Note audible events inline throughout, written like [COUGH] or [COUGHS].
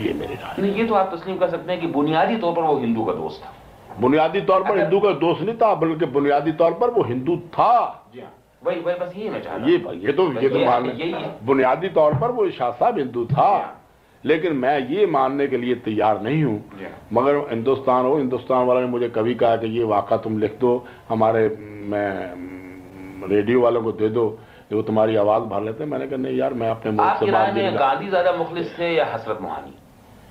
یہ میری رائے یہ تو آپ تسلیم کر سکتے ہیں کہ بنیادی طور پر وہ ہندو کا دوست تھا۔ بنیادی طور پر ہندو کا دوست نہیں تھا بلکہ بنیادی طور پر وہ ہندو تھا۔ جی ہاں۔ وہی وہی بس یہی میں چاہ رہا یہ یہ تو یہ تو مان ہے۔ بنیادی طور پر وہ شاہ صاحب ہندو تھا۔ جی ہاں۔ لیکن میں یہ ماننے کے لیے تیار نہیں ہوں۔ جی ہاں۔ مگر ہندوستان ہو ہندوستان والوں نے مجھے کبھی کہا کہ یہ واقعہ تم لکھ دو ہمارے میں ریڈیو والوں کو دے دو وہ تمہاری آواز بھر لیتے ہیں۔ میں نے کہا نہیں یار میں اپنے ملک آپ سے کی رائے بات میں نہیں گاندھی زیادہ مخلص تھے یا حسرت موہانی؟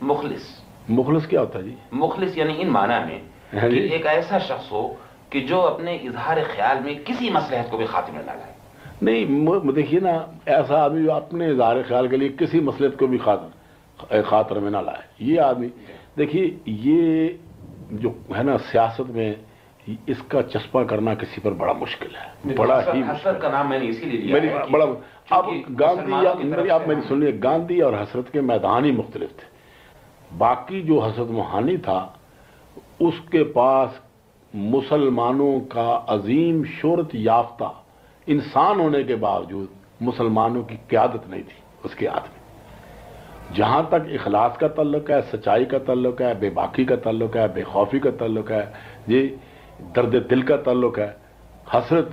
مخلص. مخلص کیا ہوتا ہے جی؟ مخلص یعنی ان معنی میں ہاں کہ جی۔ ایک ایسا شخص ہو کہ جو اپنے اظہار خیال میں کسی مسلحت کو بھی خاتمہ نہ لائے. نہیں دیکھیے نا ایسا آدمی جو اپنے اظہار خیال کے لیے کسی مسئلے کو بھی خاطر خاطر میں نہ لائے. یہ آدمی دیکھیے یہ جو ہے نا سیاست میں اس کا چسپا کرنا کسی پر بڑا مشکل ہے. بڑا ہی حسرت- کا نام میں نے اسی لیے لیا کہ- بڑا اب گاندھی میری آپ میری سنیے گاندھی اور حسرت کے میدان ہی مختلف تھے۔ باقی جو حسرت موہانی تھا اس کے پاس مسلمانوں کا عظیم شہرت یافتہ انسان ہونے کے باوجود مسلمانوں کی قیادت نہیں تھی اس کے ہاتھ میں۔ جہاں تک اخلاص کا تعلق ہے سچائی کا تعلق ہے بے باکی کا تعلق ہے بے خوفی کا تعلق ہے یہ درد دل کا تعلق ہے حسرت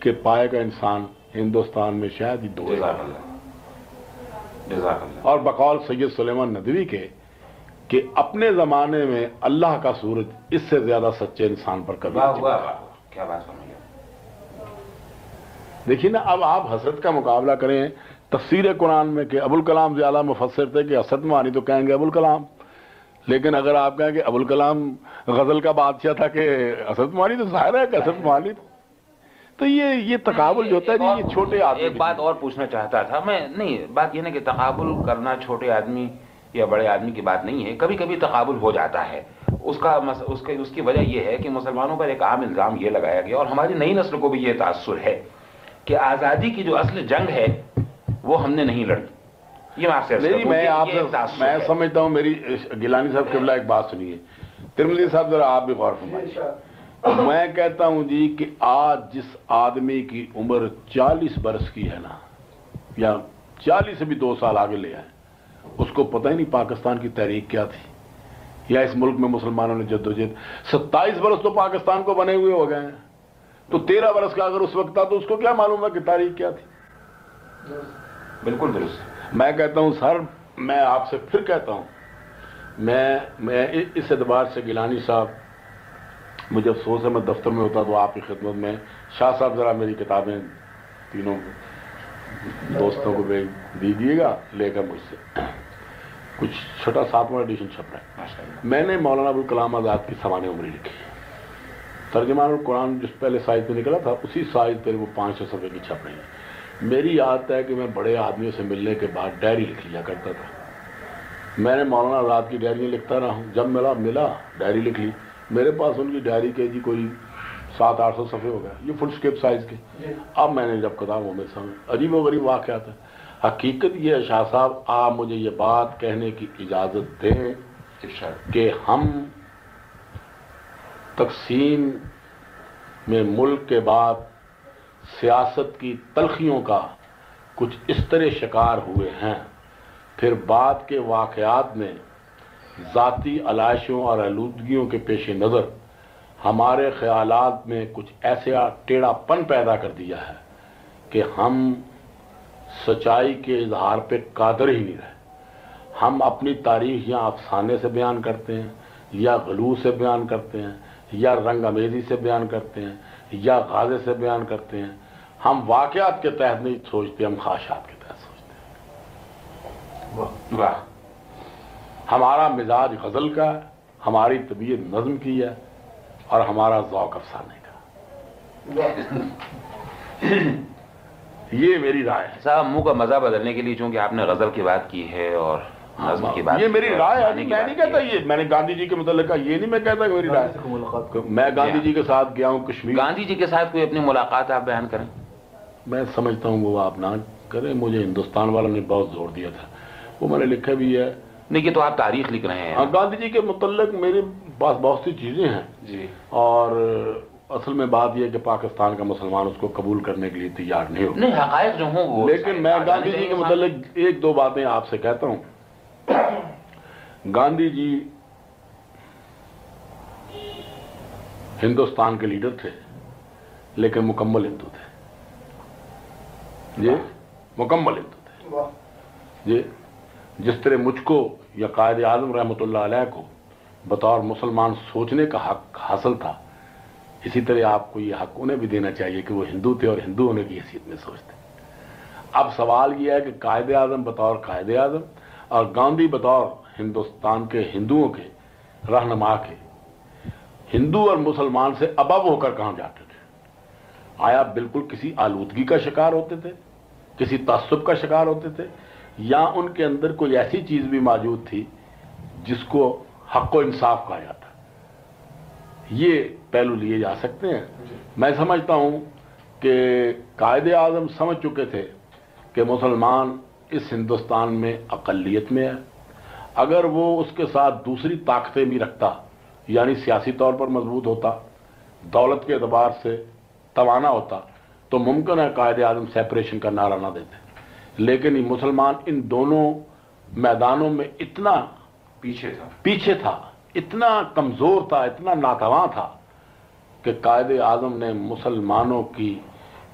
کے پائے کا انسان ہندوستان میں شاید ہی دو اور بقول سید سلیمان ندوی کے کہ اپنے زمانے میں اللہ کا سورج اس سے زیادہ سچے انسان پر کبھی کیا بات دیکھیے نا اب آپ حسرت کا مقابلہ کریں تفسیر قرآن میں کہ ابوالکلام زیادہ مفسر تھے کہ حسرت مانی تو کہیں گے ابوالکلام۔ لیکن اگر آپ کہیں کہ ابوالکلام غزل کا بادشاہ تھا کہ حسرت مانی تو ظاہر ہے کہ حسرت مانی تو یہ یہ تقابل جو ہوتا ہے یہ چھوٹے آدمی ایک بات اور پوچھنا چاہتا تھا میں نہیں بات یہ نا کہ تقابل کرنا چھوٹے آدمی یا بڑے آدمی کی بات نہیں ہے کبھی کبھی تقابل ہو جاتا ہے۔ اس کا مس- اس کے اس کی وجہ یہ ہے کہ مسلمانوں پر ایک عام الزام یہ لگایا گیا اور ہماری نئی نسل کو بھی یہ تاثر ہے کہ آزادی کی جو اصل جنگ ہے وہ ہم نے نہیں لڑی۔ یہ میں آپ سے میں آپ۔ سمجھتا ہوں میری گیلانی صاحب قبلہ ایک بات سنیے۔ ترمزی صاحب ذرا آپ بھی غور فرمائیے میں کہتا ہوں جی کہ آج جس آدمی کی عمر چالیس برس کی ہے نا یا چالیس سے بھی دو سال آگے لے آئے اس کو پتہ ہی نہیں پاکستان کی تحریک کیا تھی۔ یا اس ملک میں مسلمانوں نے جدوجہد ستائیس برس تو پاکستان کو بنے ہوئے ہو گئے ہیں۔ تو تیرہ برس کا اگر اس وقت تھا تو اس کو کیا معلوم ہے کہ تاریخ کیا تھی؟ بالکل درست۔ میں کہتا ہوں سر میں آپ سے پھر کہتا ہوں۔ میں میں اس اعتبار سے گیلانی صاحب مجھے افسوس ہے میں دفتر میں ہوتا تو آپ کی خدمت میں شاہ صاحب ذرا میری کتابیں تینوں دوستوں کو بھیج دیجیے گا لے کر مجھ سے۔ کچھ چھوٹا ساتواں ایڈیشن چھپ رہا ہے۔ میں نے مولانا ابوالکلام آزاد کی سوانح عمری لکھی۔ ترجمان القرآن جس پہلے سائز میں نکلا تھا اسی سائز پہ وہ پانچ سو صفحے کی چھپ رہی ہے۔ میری عادت ہے کہ میں بڑے آدمیوں سے ملنے کے بعد ڈائری لکھ لیا کرتا تھا۔ میں نے مولانا آزاد کی ڈائری لکھتا رہا ہوں۔ جب ملا ملا ڈائری لکھ لی۔ میرے پاس ان کی ڈائری کے جی کوئی سات آٹھ سو صفحے ہو گئے یہ فل اسکیپ سائز کے۔ اب میں نے جب کتاب وہ میرے سامنے عجیب و غریب واقعات ہے حقیقت یہ ہے شاہ صاحب آپ مجھے یہ بات کہنے کی اجازت دیں کہ ہم تقسیم میں ملک کے بعد سیاست کی تلخیوں کا کچھ اس طرح شکار ہوئے ہیں۔ پھر بعد کے واقعات میں ذاتی علائشوں اور آلودگیوں کے پیش نظر ہمارے خیالات میں کچھ ایسے ٹیڑھا پن پیدا کر دیا ہے کہ ہم سچائی کے اظہار پہ قادر ہی نہیں رہے۔ ہم اپنی تاریخ یا افسانے سے بیان کرتے ہیں یا غلو سے بیان کرتے ہیں یا رنگ امیزی سے بیان کرتے ہیں یا غازے سے بیان کرتے ہیں۔ ہم واقعات کے تحت نہیں سوچتے ہم خواہشات کے تحت سوچتے ہیں۔ واہ۔ ہمارا مزاج غزل کا ہے ہماری طبیعت نظم کی ہے اور ہمارا ذوق افسانے کا۔ یہ میری رائے ہے۔ صاحب منہ کا مزہ بدلنے کے لیے چونکہ آپ نے غزل کی بات کی ہے اور نظم کی بات یہ میری رائے ہے میں نہیں کہتا۔ یہ میں نے گاندھی جی کے متعلق کہا یہ نہیں میں کہتا کہ میری رائے میں گاندھی جی کے ساتھ گیا ہوں کشمیر۔ گاندھی جی کے ساتھ کوئی اپنی ملاقات آپ بیان کریں؟ میں سمجھتا ہوں وہ آپ نہ کریں مجھے ہندوستان والوں نے بہت زور دیا تھا۔ وہ میں نے لکھا بھی ہے۔ نہیں یہ تو آپ تاریخ لکھ رہے ہاں ہیں گاندھی جی کے متعلق میرے پاس بہت سی چیزیں ہیں۔ جی۔ اور اصل میں بات یہ ہے کہ پاکستان کا مسلمان اس کو قبول کرنے کے لیے تیار نہیں ہو نہیں حقائق جو ہوں وہ لیکن میں گاندھی جی کے۔ متعلق ایک دو باتیں آپ سے کہتا ہوں۔ گاندھی جی ہندوستان کے لیڈر تھے لیکن مکمل ہندو تھے۔ جی مکمل ہندو تھے۔ جی جس طرح مجھ کو یا قائد اعظم رحمۃ اللہ علیہ کو بطور مسلمان سوچنے کا حق حاصل تھا۔ اسی طرح آپ کو یہ حق انہیں بھی دینا چاہیے کہ وہ ہندو تھے اور ہندو ہونے کی حیثیت میں سوچتے۔ اب سوال یہ ہے کہ قائد اعظم بطور قائد اعظم اور گاندھی بطور ہندوستان کے ہندوؤں کے رہنما کے ہندو اور مسلمان سے ابب ہو کر کہاں جاتے تھے؟ آیا بالکل کسی آلودگی کا شکار ہوتے تھے؟ کسی تعصب کا شکار ہوتے تھے؟ یا ان کے اندر کوئی ایسی چیز بھی موجود تھی جس کو حق و انصاف کہا جاتا یہ پہلو لیے جا سکتے ہیں۔ میں سمجھتا ہوں کہ قائد اعظم سمجھ چکے تھے کہ مسلمان اس ہندوستان میں اقلیت میں ہے۔ اگر وہ اس کے ساتھ دوسری طاقتیں بھی رکھتا یعنی سیاسی طور پر مضبوط ہوتا دولت کے اعتبار سے توانا ہوتا تو ممکن ہے قائد اعظم سیپریشن کا نعرہ نہ دیتے۔ لیکن مسلمان ان دونوں میدانوں میں اتنا پیچھے تھا۔ پیچھے تھا۔ اتنا کمزور تھا اتنا ناتواں تھا کہ قائد اعظم نے مسلمانوں کی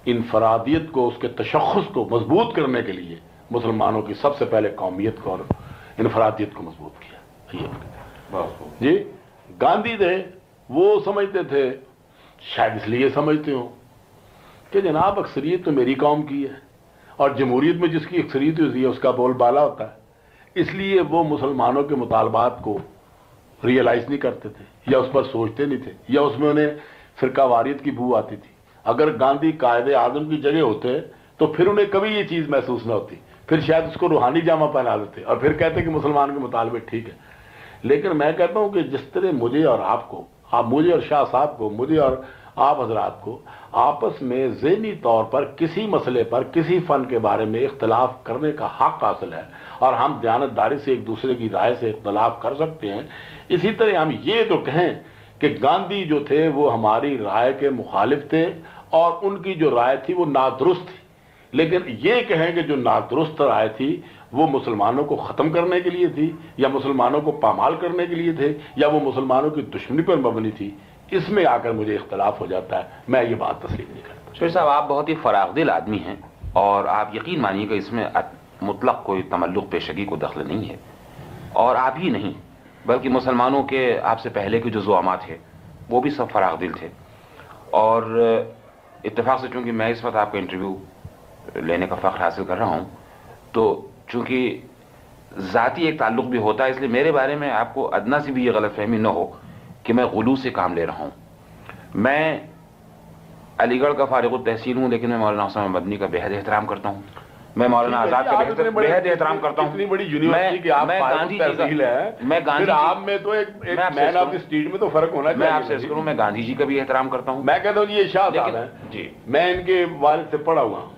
انفرادیت کو اس کے تشخص کو مضبوط کرنے کے لیے مسلمانوں کی سب سے پہلے قومیت کو اور انفرادیت کو مضبوط کیا۔ جی گاندھی تھے وہ سمجھتے تھے شاید اس لیے سمجھتے ہوں کہ جناب اکثریت تو میری قوم کی ہے اور جمہوریت میں جس کی اکثریت ہوتی ہے اس کا بول بالا ہوتا ہے۔ اس لیے وہ مسلمانوں کے مطالبات کو ریئلائز نہیں کرتے تھے، یا اس پر سوچتے نہیں تھے، یا اس میں انہیں فرقہ واریت کی بو آتی تھی۔ اگر گاندھی قائد اعظم کی جگہ ہوتے تو پھر انہیں کبھی یہ چیز محسوس نہ ہوتی۔ پھر شاید اس کو روحانی جامع پہنا دیتے اور پھر کہتے کہ مسلمان کے مطالبے ٹھیک ہے لیکن میں کہتا ہوں کہ جس طرح مجھے اور آپ کو، آپ مجھے اور شاہ صاحب کو، مجھے اور آپ حضرات کو آپس میں ذہنی طور پر کسی مسئلے پر، کسی فن کے بارے میں اختلاف کرنے کا حق حاصل ہے۔ اور ہم دیانتداری سے ایک دوسرے کی رائے سے اختلاف کر سکتے ہیں۔ اسی طرح ہم یہ تو کہیں کہ گاندھی جو تھے وہ ہماری رائے کے مخالف تھے اور ان کی جو رائے تھی وہ نادرست تھی۔ لیکن یہ کہیں کہ جو نادرست رائے تھی وہ مسلمانوں کو ختم کرنے کے لیے تھی یا مسلمانوں کو پامال کرنے کے لیے تھے یا وہ مسلمانوں کی دشمنی پر مبنی تھی، اس میں آ کر مجھے اختلاف ہو جاتا ہے۔ میں یہ بات تسلیم نہیں کرتا۔ شیر صاحب، آپ بہت ہی فراغ دل آدمی ہیں اور آپ یقین مانیے کہ اس میں مطلق کوئی تملق پیشگی کو دخل نہیں ہے۔ اور آپ ہی نہیں، بلکہ مسلمانوں کے آپ سے پہلے کے جو زعامات تھے، وہ بھی سب فراغ دل تھے۔ اور اتفاق سے چونکہ میں اس وقت آپ کا انٹرویو لینے کا فخر حاصل کر رہا ہوں، تو چونکہ ذاتی ایک تعلق بھی ہوتا ہے، اس لیے میرے بارے میں آپ کو ادنا سی بھی یہ غلط فہمی نہ ہو کہ میں غلو سے کام لے رہا ہوں۔ میں علی گڑھ کا فارغ التحصیل ہوں، لیکن میں مولانا حسن مدنی کا بےحد احترام کرتا ہوں۔ میں مولانا آزاد کا بےحد احترام کرتا ہوں۔ اتنی بڑی یونیورسٹی کہ آپ گاندھی تحصیل ہے۔ میں گاندھی آپ میں تو ایک مین آف دی میں تو فرق ہونا چاہیے میں آپ سے کروں میں گاندھی جی کا بھی احترام کرتا ہوں۔ میں کہتا ہوں یہ شاہ صاحب ہیں۔ جی۔ میں ان کے والد سے پڑھا ہوا ہوں۔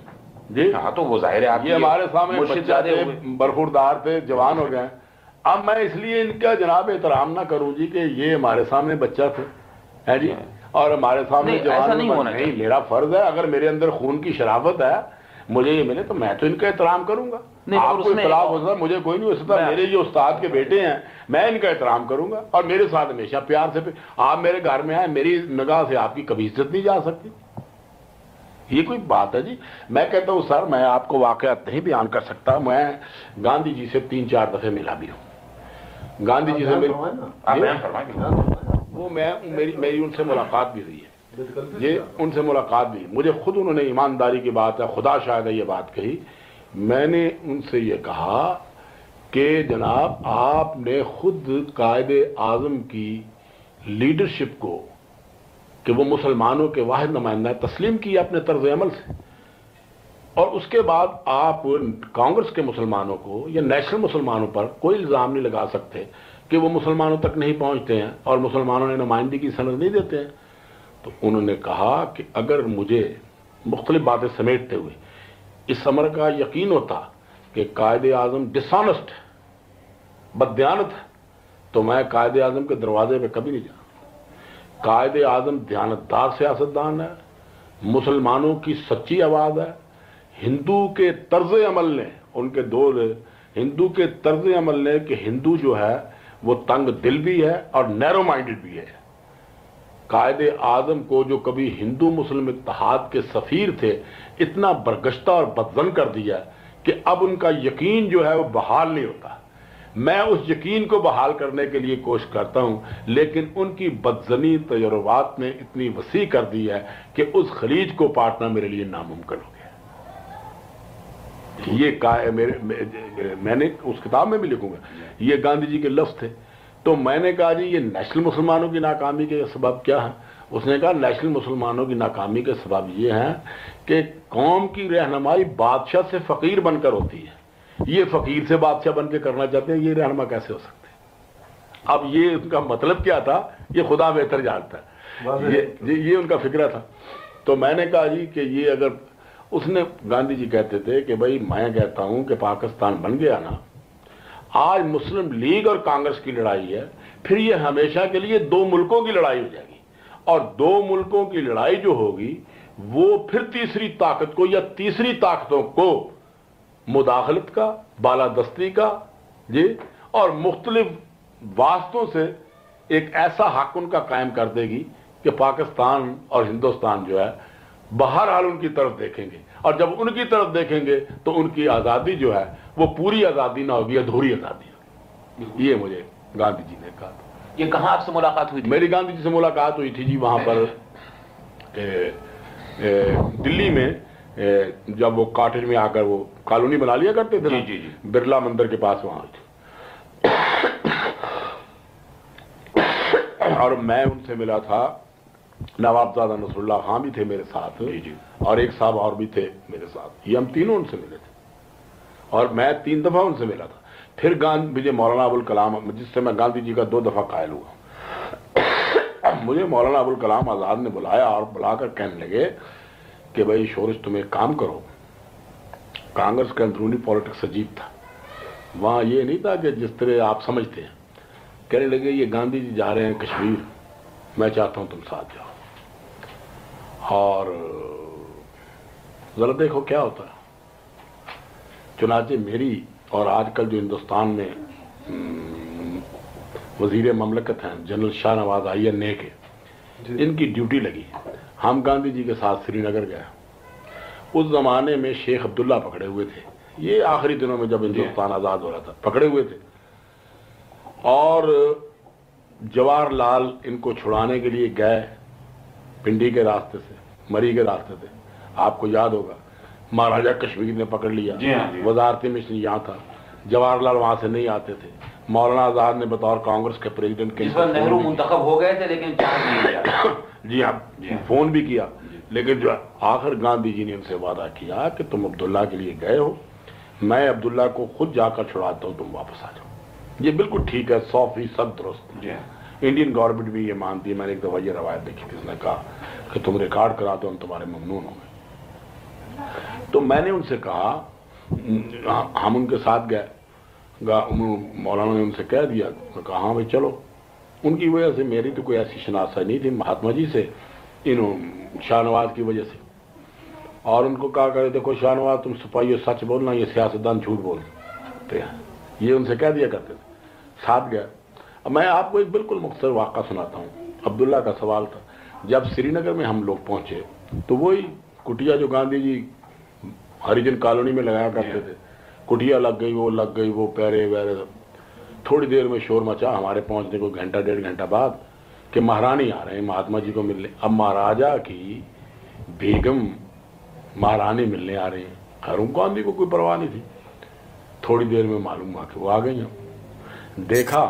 جی؟ ہاں تو وہ ظاہر ہے آپ یہ ہمارے سامنے بچہ تھے برخوردار تھے جوان ہو گئے۔ اب میں اس لیے ان کا جناب احترام نہ کروں جی کہ یہ ہمارے سامنے بچہ تھے۔ ہے جی؟ اور ہمارے سامنے جوان نہیں میرا فرض ہے اگر میرے اندر خون کی شرافت ہے مجھے یہ ملے تو میں تو ان کا احترام کروں گا۔ آپ کو اختلاف ہو سکتا مجھے کوئی نہیں ہو سکتا میرے یہ استاد کے بیٹے ہیں میں ان کا احترام کروں گا اور میرے ساتھ ہمیشہ پیار سے آپ میرے گھر میں آئے میری نگاہ سے آپ کی کبھی عزت نہیں جا سکتی۔ یہ کوئی بات ہے جی؟ میں کہتا ہوں سر میں آپ کو واقعات نہیں بیان کر سکتا میں گاندھی جی سے تین چار دفعے ملا بھی ہوں۔ گاندھی جی سے وہ میں میری میری ان سے ملاقات بھی ہوئی ہے۔ یہ ان سے ملاقات بھی مجھے خود انہوں نے ایمانداری کی بات ہے، خدا شاید ہے یہ بات کہی۔ میں نے ان سے یہ کہا کہ جناب، آپ نے خود قائد اعظم کی لیڈرشپ کو کہ وہ مسلمانوں کے واحد نمائندہ تسلیم کیا اپنے طرز عمل سے۔ اور اس کے بعد آپ کانگریس کے مسلمانوں کو یا نیشنل مسلمانوں پر کوئی الزام نہیں لگا سکتے کہ وہ مسلمانوں تک نہیں پہنچتے ہیں اور مسلمانوں نے نمائندگی کی سند نہیں دیتے ہیں۔ تو انہوں نے کہا کہ اگر مجھے مختلف باتیں سمیٹتے ہوئے اس عمر کا یقین ہوتا کہ قائد اعظم ڈسانسٹ ہے بدیانت ہے، تو میں قائد اعظم کے دروازے پہ کبھی نہیں جاؤں قائد اعظم دیانتدار سیاستدان ہے، مسلمانوں کی سچی آواز ہے۔ ہندو کے طرز عمل نے، ان کے دو ہندو کے طرز عمل نے کہ ہندو جو ہے، وہ تنگ دل بھی ہے اور نیرو مائنڈڈ بھی ہے۔ قائد اعظم کو جو کبھی ہندو مسلم اتحاد کے سفیر تھے، اتنا برگشتہ اور بدزن کر دیا کہ اب ان کا یقین جو ہے وہ بحال نہیں ہوتا۔ میں اس یقین کو بحال کرنے کے لیے کوشش کرتا ہوں، لیکن ان کی بدزنی تجربات نے اتنی وسیع کر دی ہے کہ اس خلیج کو پاٹنا میرے لیے ناممکن ہو گیا۔ یہ میں نے اس کتاب میں بھی لکھوں گا۔ یہ گاندھی جی کے لفظ تھے۔ تو میں نے کہا جی یہ نیشنل مسلمانوں کی ناکامی کے سبب کیا ہے؟ اس نے کہا نیشنل مسلمانوں کی ناکامی کے سبب یہ ہے کہ قوم کی رہنمائی بادشاہ سے فقیر بن کر ہوتی ہے۔ یہ فقیر سے بادشاہ بن کے کرنا چاہتے ہیں یہ رہنما کیسے ہو سکتے ہیں؟ اب یہ ان کا مطلب کیا تھا؟ یہ خدا بہتر جانتا ہے۔ یہ ان کا فکرہ تھا۔ تو میں نے کہا جی کہ یہ اگر اس نے گاندھی جی کہتے تھے کہ بھائی میں کہتا ہوں کہ پاکستان بن گیا نا آج مسلم لیگ اور کانگریس کی لڑائی ہے، پھر یہ ہمیشہ کے لیے دو ملکوں کی لڑائی ہو جائے گی۔ اور دو ملکوں کی لڑائی جو ہوگی، وہ پھر تیسری طاقت کو یا تیسری طاقتوں کو مداخلت کا، بالادستی کا جی اور مختلف واسطوں سے ایک ایسا حق ان کا قائم کر دے گی کہ پاکستان اور ہندوستان جو ہے، بہرحال ان کی طرف دیکھیں گے۔ اور جب ان کی طرف دیکھیں گے تو ان کی آزادی جو ہے وہ پوری آزادی نہ ہوگی ادھوری آزادی۔ ہوگی یہ مجھے گاندھی جی نے کہا یہ کہاں آپ سے ملاقات ہوئی میری گاندھی جی سے ملاقات ہوئی تھی جی وہاں پر دلی میں جب وہ کاٹیج میں آ کر وہ کالونی بنا لیا کرتے تھے جی جی جی۔ برلا مندر کے پاس وہاں۔ اور میں ان سے ملا تھا نواب زادہ نصر اللہ خان بھی تھے میرے ساتھ۔ جی جی۔ اور ایک صاحب اور بھی تھے میرے ساتھ۔ یہ ہم تینوں ان سے ملے تھے۔ اور میں تین دفعہ ان سے ملا تھا۔ پھر گاندھی مجھے مولانا ابوالکلام، جس سے میں گاندھی جی کا دو دفعہ قائل ہوا۔ مجھے مولانا ابوالکلام آزاد نے بلایا اور بلا کر کہنے لگے کہ بھائی شورش تم ایک کام کرو۔ کانگریس کا اندرونی پالیٹکس عجیب تھا۔ وہاں یہ نہیں تھا کہ جس طرح آپ سمجھتے ہیں۔ کہنے لگے یہ گاندھی جی جا رہے ہیں کشمیر۔ میں چاہتا ہوں تم ساتھ جاؤ۔ اور ذرا دیکھو کیا ہوتا ہے۔ چنانچہ میری اور آج کل جو ہندوستان میں وزیر مملکت ہیں جنرل شاہ نواز آئی نے کے جی۔ ان کی ڈیوٹی لگی۔ ہم گاندھی جی کے ساتھ سری نگر گئے۔ اس زمانے میں شیخ عبداللہ پکڑے ہوئے تھے۔ یہ آخری دنوں میں جب ہندوستان آزاد ہو رہا تھا پکڑے ہوئے تھے۔ اور جواہر لال ان کو چھڑانے کے لیے گئے پنڈی کے راستے سے مری کے راستے سے۔ آپ کو یاد ہوگا۔ مہاراجا کشمیر نے پکڑ لیا۔ جی ہاں، جی۔ وزارتی مشن یہاں تھا۔ جواہر لال وہاں سے نہیں آتے تھے۔ مولانا آزاد نے بطور کانگریس کے پریزیڈنٹ کے نہرو منتخب ہو گئے تھے لیکن [COUGHS] جی ہاں فون بھی کیا۔ لیکن جو آخر گاندھی جی نے ان سے وعدہ کیا کہ تم عبداللہ کے لیے گئے ہو۔ میں عبداللہ کو خود جا کر چھڑاتا ہوں تم واپس آ جاؤ۔ یہ بالکل ٹھیک ہے سو فیصد درست۔ جی انڈین گورنمنٹ بھی یہ مانتی ہے۔ میں نے ایک دفعہ یہ روایت دیکھی تھی اس نے کہا کہ تم ریکارڈ کرا دو ہم تمہارے ممنون ہوں گے۔ تو میں نے ان سے کہا ہاں، ہم ان کے ساتھ گئے۔ مولانا نے ان سے کہہ دیا۔ کہا ہاں بھائی، چلو۔ ان کی وجہ سے میری تو کوئی ایسی شناسا نہیں تھی، مہاتما جی سے، انہوں، شاہ نواز کی وجہ سے۔ اور ان کو کہا کرے دیکھو شاہ نواز، تم سپاہی سچ بولنا، یہ سیاستدان جھوٹ بولتے ہیں۔ یہ ان سے کہہ دیا کرتے تھے۔ ساتھ گیا اب میں آپ کو ایک بالکل مختصر واقعہ سناتا ہوں۔ عبداللہ کا سوال تھا۔ جب سری نگر میں ہم لوگ پہنچے، تو وہی کٹیا جو گاندھی جی ہریجن کالونی میں لگایا کرتے تھے کٹیا لگ گئی وہ لگ گئی وہ پیرے ویرے تھوڑی دیر میں شور مچا ہمارے پہنچنے کو گھنٹہ ڈیڑھ گھنٹہ بعد کہ مہارانی آ رہے ہیں مہاتما جی کو ملنے۔ اب مہاراجا کی بیگم مہارانی ملنے آ رہے ہیں۔ خیروں گاندھی کو کوئی پرواہ نہیں تھی۔ تھوڑی دیر میں معلوم ہوا کہ وہ آ گئی ہیں۔ دیکھا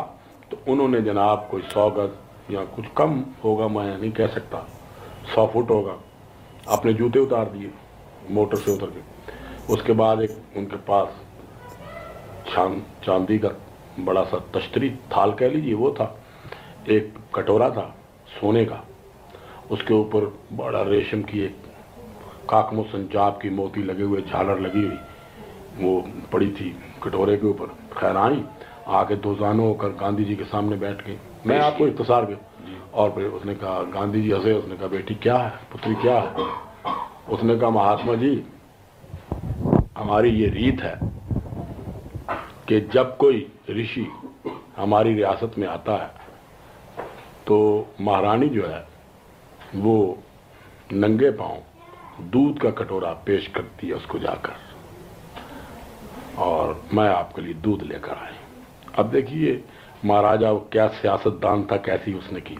تو انہوں نے جناب کوئی سو گز یا کچھ کم ہوگا میں نہیں کہہ سکتا سو فٹ ہوگا۔ اپنے جوتے اتار دیے، موٹر سے اتر کے۔ اس کے بعد ایک ان کے پاس چاندی کا بڑا سا تشتری، تھال کہہ لیجیے وہ تھا۔ ایک کٹورا تھا، سونے کا۔ اس کے اوپر بڑا ریشم کی ایک کاکمو سنجاب کی موتی لگے ہوئے جھالر لگی ہوئی۔ وہ پڑی تھی کٹورے کے اوپر۔ خیر آئی آگے دو زانوں ہو کر گاندھی جی کے سامنے بیٹھ گئی میں آپ کو اختصار گیا اور پھر اس نے کہا، گاندھی جی ہنسے، اس نے کہا، بیٹی، کیا ہے؟ پتری، کیا ہے؟ اس نے کہا، مہاتما جی ہماری یہ ریت ہے کہ جب کوئی رشی ہماری ریاست میں آتا ہے، تو مہارانی جو ہے، وہ ننگے پاؤں دودھ کا کٹورا پیش کرتی ہے اس کو جا کر۔ اور میں آپ کے لیے دودھ لے کر آئی اب دیکھیے مہاراجا کیا سیاست دان تھا، کیسی اس نے کی۔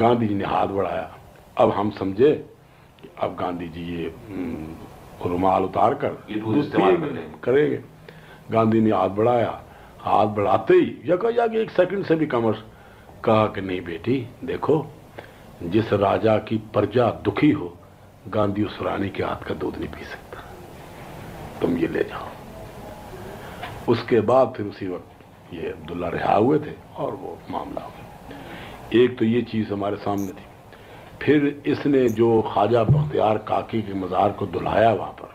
گاندھی جی نے ہاتھ بڑھایا۔ اب ہم سمجھے کہ اب گاندھی جی یہ رومال اتار کر کریں گے۔ گاندھی نے ہاتھ بڑھایا۔ ہاتھ بڑھاتے ہی یا کہ ایک سیکنڈ سے بھی کمر کہا کہ نہیں بیٹی دیکھو جس راجا کی پرجا دکھی ہو گاندھی اس رانی کے ہاتھ کا دودھ نہیں پی سکتا۔ تم یہ لے جاؤ۔ اس کے بعد پھر اسی وقت یہ عبداللہ رہا ہوئے تھے اور وہ معاملہ ہو گیا ایک تو یہ چیز ہمارے سامنے تھی۔ پھر اس نے جو خواجہ بختیار کاکی کے مزار کو دلایا وہاں پر،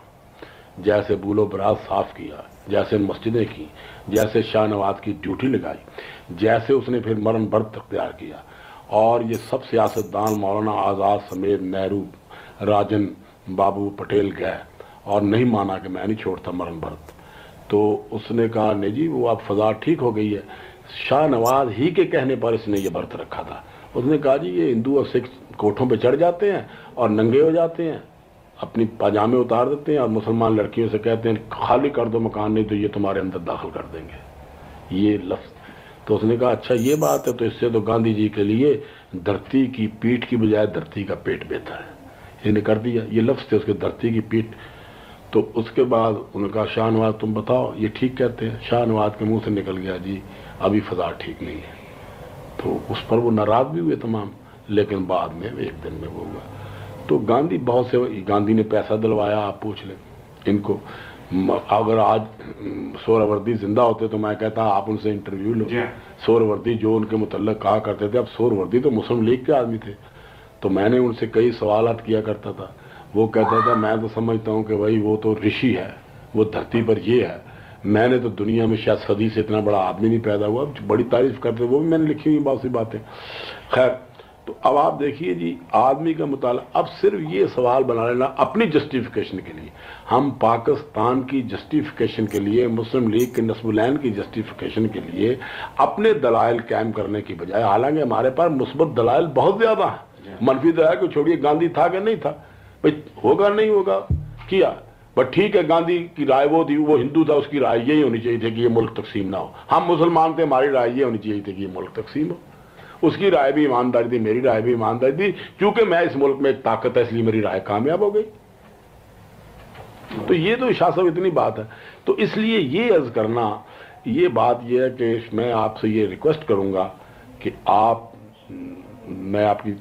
جیسے بول و براز صاف کیا، جیسے مسجدیں کی جیسے شاہ نواز کی ڈیوٹی لگائی، جیسے اس نے پھر مرن برت اختیار کیا۔ اور یہ سب سیاست دان مولانا آزاد سمیت نہرو، راجن بابو پٹیل گئے۔ اور نہیں مانا کہ میں نہیں چھوڑتا مرن برت۔ تو اس نے کہا، نہیں جی وہ اب فضا ٹھیک ہو گئی ہے۔ شاہ نواز ہی کے کہنے پر اس نے یہ برت رکھا تھا۔ اس نے کہا جی یہ ہندو اور سکھ کوٹھوں پہ چڑھ جاتے ہیں اور ننگے ہو جاتے ہیں، اپنی پاجامے اتار دیتے ہیں اور مسلمان لڑکیوں سے کہتے ہیں، خالی کر دو مکان، نہیں تو یہ تمہارے اندر داخل کر دیں گے۔ یہ لفظ۔ تو اس نے کہا اچھا یہ بات ہے، تو اس سے تو گاندھی جی کے لیے دھرتی کی پیٹ کی بجائے دھرتی کا پیٹ بہتر ہے۔ یہ نے کر دیا۔ یہ لفظ تھے اس کے، دھرتی کی پیٹ تو اس کے بعد انہوں نے کہا، شاہ نواز تم بتاؤ، یہ ٹھیک کہتے ہیں۔ شاہ نواز کے منہ سے نکل گیا جی۔ ابھی فضا ٹھیک نہیں ہے۔ تو اس پر وہ ناراض بھی ہوئے تمام لیکن بعد میں ایک دن میں وہ ہوا۔ تو گاندھی بہت سے گاندھی نے پیسہ دلوایا آپ پوچھ لیں۔ ان کو اگر آج سور وردی زندہ ہوتے تو میں کہتا آپ ان سے انٹرویو لو۔ جی۔ سور وردی جو ان کے متعلق کہا کرتے تھے اب سور وردی تو مسلم لیگ کے آدمی تھے۔ تو میں نے ان سے کئی سوالات کیا کرتا تھا۔ وہ کہتا تھا میں تو سمجھتا ہوں کہ بھائی وہ تو رشی ہے وہ دھرتی پر یہ ہے۔ میں نے تو دنیا میں شاید صدی سے اتنا بڑا آدمی نہیں پیدا ہوا بڑی تعریف کرتے وہ بھی میں نے لکھی ہوئی بہت سی باتیں۔ خیر تو اب آپ دیکھیے جی آدمی کا مطالعہ اب صرف یہ سوال بنا لینا اپنی جسٹیفیکیشن کے لیے۔ ہم پاکستان کی جسٹیفیکیشن کے لیے مسلم لیگ کے نصب العین کی جسٹیفیکیشن کے لیے اپنے دلائل قائم کرنے کی بجائے حالانکہ ہمارے پاس مثبت دلائل بہت زیادہ ہیں۔ منفی دلائل کو چھوڑیے گاندھی تھا کہ نہیں تھا؟ بھائی ہوگا نہیں ہوگا؟ کیا؟ بٹ ٹھیک ہے، گاندھی کی رائے وہ تھی، وہ ہندو تھا، اس کی رائے یہی ہونی چاہیے تھی کہ یہ ملک تقسیم نہ ہو۔ ہم مسلمان تھے، ہماری رائے یہ ہونی چاہیے تھی کہ یہ ملک تقسیم ہو۔ اس کی رائے بھی ایمانداری تھی، میری رائے بھی ایمانداری تھی کیونکہ میں اس ملک میں ایک طاقت ہے، اس لیے میری رائے کامیاب ہو گئی۔ تو یہ تو شاہ صاحب اتنی بات ہے۔ تو اس لیے یہ عرض کرنا، یہ بات یہ ہے کہ میں آپ سے یہ ریکویسٹ کروں گا کہ آپ، میں آپ کی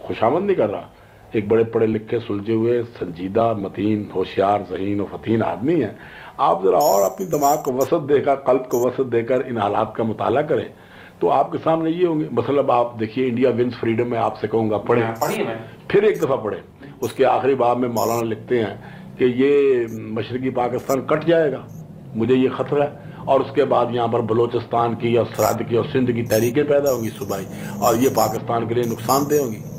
خوشامد نہیں کر رہا۔ ایک بڑے پڑھے لکھے سلجھے ہوئے سنجیدہ متین ہوشیار ذہین و فتین آدمی ہیں۔ آپ ذرا اور اپنی دماغ کو وسط دے کر قلب کو وسط دے کر ان حالات کا مطالعہ کریں۔ تو آپ کے سامنے یہ ہوں گے مطلب آپ دیکھیے انڈیا ونس فریڈم میں آپ سے کہوں گا پڑھیں۔ پھر ایک دفعہ پڑھیں۔ اس کے آخری باب میں مولانا لکھتے ہیں کہ یہ مشرقی پاکستان کٹ جائے گا۔ مجھے یہ خطرہ ہے۔ اور اس کے بعد یہاں پر بلوچستان کی اور سرحد کی اور سندھ کی تحریکیں پیدا ہوں گی صوبائی اور یہ پاکستان کے لیے نقصان دہ ہوں گی۔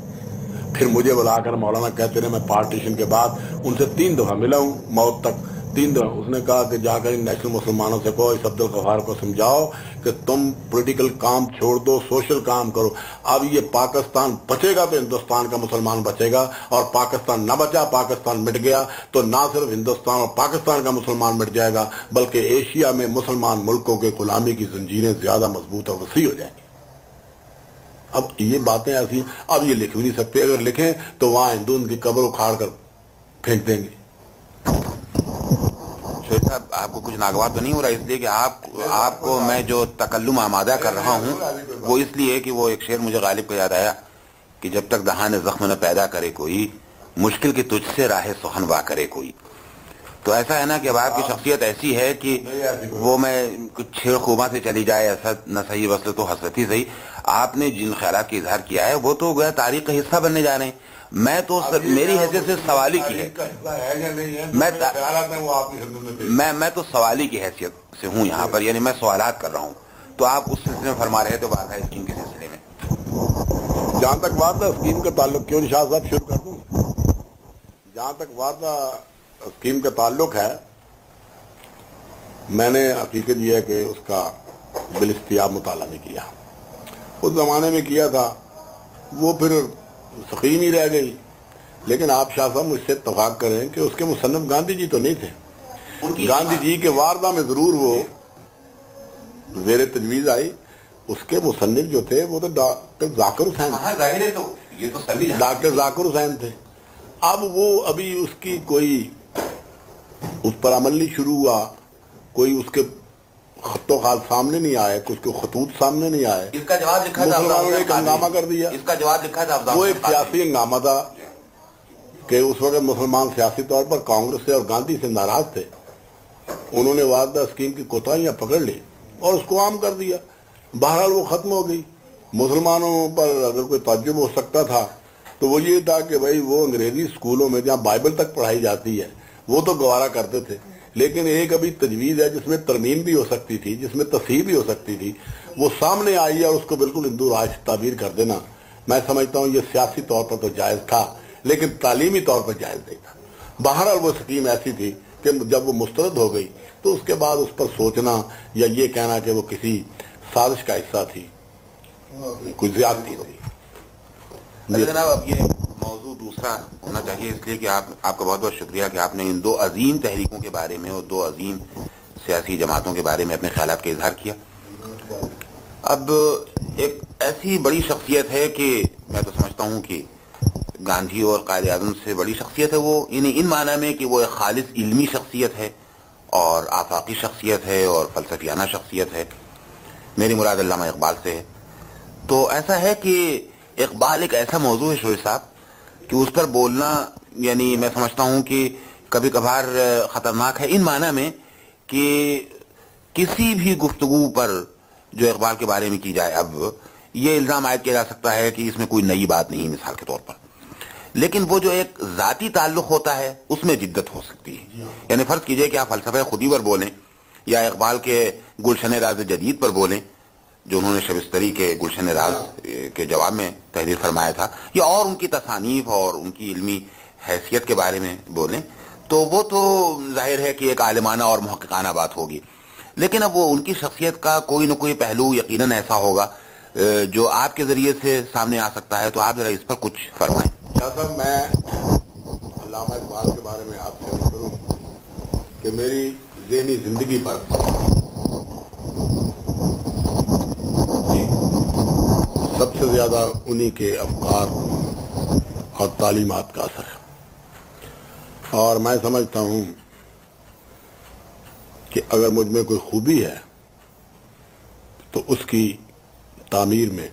پھر مجھے بلا کر مولانا کہتے رہے، میں پارٹیشن کے بعد ان سے تین دفعہ ملا ہوں، موت تک۔ تین دفعہ۔ اس نے کہا کہ جا کر ان نیشنل مسلمانوں سے کہو، اس عبد الغفار کو سمجھاؤ کہ تم پولیٹیکل کام چھوڑ دو سوشل کام کرو۔ اب یہ پاکستان بچے گا تو ہندوستان کا مسلمان بچے گا اور پاکستان نہ بچا، پاکستان مٹ گیا تو نہ صرف ہندوستان اور پاکستان کا مسلمان مٹ جائے گا، بلکہ ایشیا میں مسلمان ملکوں کے غلامی کی زنجیریں زیادہ مضبوط اور وسیع ہو جائیں گی۔ اب یہ باتیں ایسی اب یہ لکھ بھی نہیں سکتے۔ اگر لکھیں تو وہاں ہندو ان کی قبر اکھاڑ کر پھینک دیں گے۔ صاحب آپ کو کچھ ناگوار تو نہیں ہو رہا؟ اس لیے کہ آپ آپ کو میں جو تکلم آمادہ کر رہا ہوں وہ اس لیے کہ وہ ایک شعر مجھے غالب کو یاد آیا کہ جب تک دہان زخم نہ پیدا کرے کوئی مشکل کی تجھ سے راہ سہن وا کرے کوئی۔ تو ایسا ہے نا کہ اب آپ کی شخصیت ایسی ہے کہ وہ میں کچھ چھیڑ خوباں سے چلی جائے ایسا نہ صحیح وصل تو حسرت ہی صحیح۔ آپ نے جن خیالات کا اظہار کیا ہے وہ تو گیا تاریخ کا حصہ بننے جا رہے ہیں۔ میں تو میری حیثیت سے سوالی کی ہے۔ میں میں تو سوالی کی حیثیت سے ہوں یہاں پر یعنی میں سوالات کر رہا ہوں۔ تو آپ اس سلسلے میں فرما رہے تو بات ہے اسکیم کے سلسلے میں۔ جہاں تک بات ہے اسکیم کا تعلق کیوں نشاز صاحب شروع کر دوں۔ جہاں تک بات اسکیم کا تعلق ہے میں نے حقیقت یہ ہے کہ اس کا بلستیاب مطالعہ نہیں کیا۔ اس زمانے میں کیا تھا وہ پھر سقیم ہی رہ گئی۔ لیکن آپ شاہ صاحب مجھ سے اتفاق کریں کہ اس کے مصنف گاندھی جی تو نہیں تھے۔ گاندھی جی کے واردہ میں ضرور وہ زیر تجویز آئی۔ اس کے مصنف جو تھے وہ تو ڈاکٹر ذاکر حسین ہاں، ڈاکٹر ذاکر حسین تھے۔ اب وہ ابھی اس کی کوئی اس پر عمل نہیں شروع ہوا کوئی اس کے خط و خال سامنے نہیں آئے کچھ کے خطوط سامنے نہیں آئے۔ اس کا جواب لکھا تھا مسلمانوں نے ایک ہنگامہ کر دیا۔ اس کا جواب لکھا تھا وہ ایک سیاسی ہنگامہ تھا کہ اس وقت مسلمان سیاسی طور پر کانگریس سے اور گاندھی سے ناراض تھے۔ انہوں نے واردہ اسکیم کی کوتاہیاں پکڑ لی اور اس کو عام کر دیا۔ بہرحال وہ ختم ہو گئی۔ مسلمانوں پر اگر کوئی تعجب ہو سکتا تھا تو وہ یہ تھا کہ بھائی وہ انگریزی اسکولوں میں جہاں بائبل تک پڑھائی جاتی ہے وہ تو گوارا کرتے تھے۔ لیکن ایک ابھی تجویز ہے جس میں ترمیم بھی ہو سکتی تھی، جس میں تصحیح بھی ہو سکتی تھی، وہ سامنے آئی اور اس کو بالکل ہندو راج تعبیر کر دینا۔ میں سمجھتا ہوں یہ سیاسی طور پر تو جائز تھا، لیکن تعلیمی طور پر جائز نہیں تھا۔ بہرحال وہ سکیم ایسی تھی کہ جب وہ مسترد ہو گئی تو اس کے بعد اس پر سوچنا یا یہ کہنا کہ وہ کسی سازش کا حصہ تھی، کوئی زیادتی ہوئی جناب، اب یہ موضوع دوسرا ہونا چاہیے اس لیے کہ آپ آپ کا بہت بہت شکریہ کہ آپ نے ان دو عظیم تحریکوں کے بارے میں اور دو عظیم سیاسی جماعتوں کے بارے میں اپنے خیالات کا اظہار کیا۔ اب ایک ایسی بڑی شخصیت ہے کہ میں تو سمجھتا ہوں کہ گاندھی اور قائد اعظم سے بڑی شخصیت ہے وہ یعنی ان معنی میں کہ وہ ایک خالص علمی شخصیت ہے اور آفاقی شخصیت ہے اور فلسفیانہ شخصیت ہے۔ میری مراد علامہ اقبال سے ہے۔ تو ایسا ہے کہ اقبال ایک ایسا موضوع ہے شوری صاحب کہ اس پر بولنا یعنی میں سمجھتا ہوں کہ کبھی کبھار خطرناک ہے، ان معنی میں کہ کسی بھی گفتگو پر جو اقبال کے بارے میں کی جائے، اب یہ الزام عائد کیا جا سکتا ہے کہ اس میں کوئی نئی بات نہیں مثال کے طور پر۔ لیکن وہ جو ایک ذاتی تعلق ہوتا ہے، اس میں جدت ہو سکتی ہے۔ یعنی فرض کیجیے کہ آپ فلسفہ خودی پر بولیں یا اقبال کے گلشن راز جدید پر بولیں جو انہوں نے شبستری کے گلشن راز کے جواب میں تحریر فرمایا تھا، یا اور ان کی تصانیف اور ان کی علمی حیثیت کے بارے میں بولیں، تو وہ تو ظاہر ہے کہ ایک عالمانہ اور محققانہ بات ہوگی۔ لیکن اب وہ ان کی شخصیت کا کوئی نہ کوئی پہلو یقیناً ایسا ہوگا جو آپ کے ذریعے سے سامنے آ سکتا ہے، تو آپ ذرا اس پر کچھ فرمائیں۔ صاحب، میں علامہ اقبال کے بارے میں آپ سے کروں کہ میری ذہنی زندگی پر سب سے زیادہ انہی کے افکار اور تعلیمات کا اثر ہے۔ اور میں سمجھتا ہوں کہ اگر مجھ میں کوئی خوبی ہے، تو اس کی تعمیر میں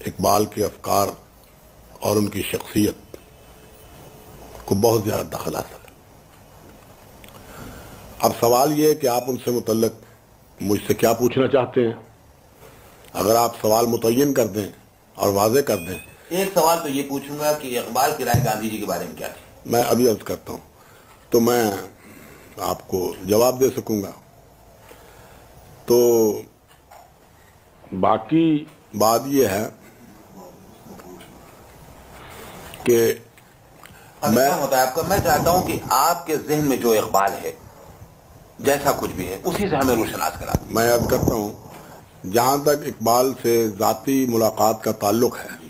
اقبال کے افکار اور ان کی شخصیت کو بہت زیادہ دخل حاصل ہے۔ اب سوال یہ ہے کہ آپ ان سے متعلق مجھ سے کیا پوچھنا چاہتے ہیں؟ اگر آپ سوال متعین کر دیں اور واضح کر دیں۔ ایک سوال تو یہ پوچھوں گا کہ اقبال کی رائے گاندھی جی کے بارے میں کیا تھی؟ میں ابھی عرض کرتا ہوں۔ تو میں آپ کو جواب دے سکوں گا۔ تو باقی بات یہ ہے کہ میں ہوتا ہے آپ کا میں چاہتا ہوں کہ آپ کے ذہن میں جو اقبال ہے جیسا کچھ بھی ہے اسی سے ہمیں روشناس کرا میں یاد کرتا ہوں جہاں تک اقبال سے ذاتی ملاقات کا تعلق ہے۔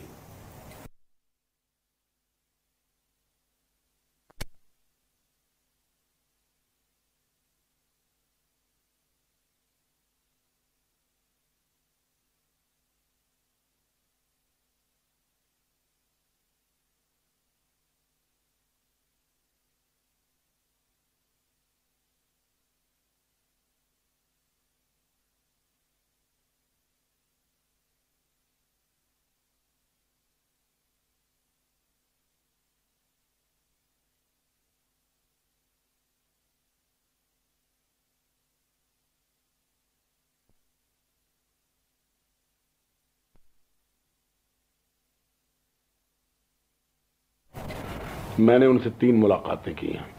میں نے ان سے تین ملاقاتیں کی ہیں۔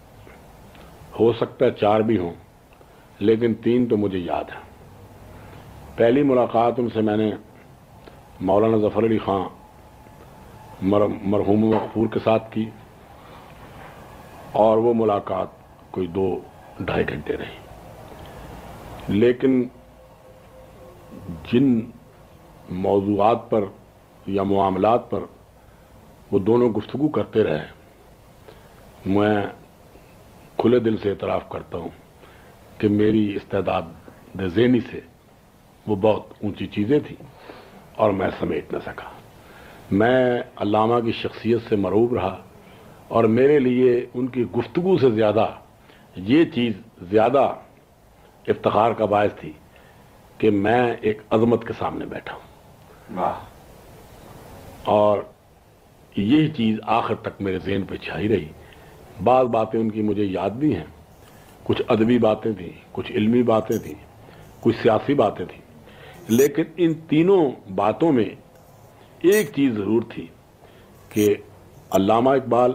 ہو سکتا ہے چار بھی ہوں، لیکن تین تو مجھے یاد ہے پہلی ملاقات ان سے میں نے مولانا ظفر علی خان مرحوم مقفور کے ساتھ کی، اور وہ ملاقات کوئی دو ڈھائی گھنٹے رہی۔ لیکن جن موضوعات پر یا معاملات پر وہ دونوں گفتگو کرتے رہے میں کھلے دل سے اعتراف کرتا ہوں کہ میری استعداد ذہنی سے وہ بہت اونچی چیزیں تھیں اور میں سمیٹ نہ سکا۔ میں علامہ کی شخصیت سے مروب رہا اور میرے لیے ان کی گفتگو سے زیادہ یہ چیز زیادہ افتخار کا باعث تھی کہ میں ایک عظمت کے سامنے بیٹھا ہوں۔ اور یہی چیز آخر تک میرے ذہن پہ چھائی رہی۔ بعض باتیں ان کی مجھے یاد بھی ہیں۔ کچھ ادبی باتیں تھیں، کچھ علمی باتیں تھیں، کچھ سیاسی باتیں تھیں۔ لیکن ان تینوں باتوں میں ایک چیز ضرور تھی کہ علامہ اقبال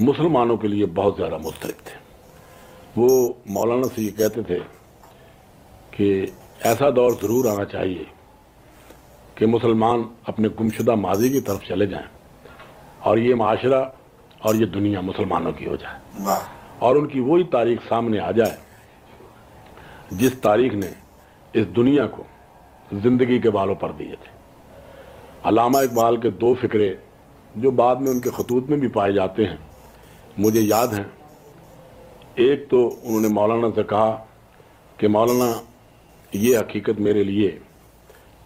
مسلمانوں کے لیے بہت زیادہ مسترد تھے۔ وہ مولانا سے یہ کہتے تھے کہ ایسا دور ضرور آنا چاہیے کہ مسلمان اپنے گمشدہ ماضی کی طرف چلے جائیں۔ اور یہ معاشرہ اور یہ دنیا مسلمانوں کی ہو جائے۔ اور ان کی وہی تاریخ سامنے آ جائے جس تاریخ نے اس دنیا کو زندگی کے بالوں پر دیے تھے۔ علامہ اقبال کے دو فکرے جو بعد میں ان کے خطوط میں بھی پائے جاتے ہیں مجھے یاد ہیں۔ ایک تو انہوں نے مولانا سے کہا کہ مولانا یہ حقیقت میرے لیے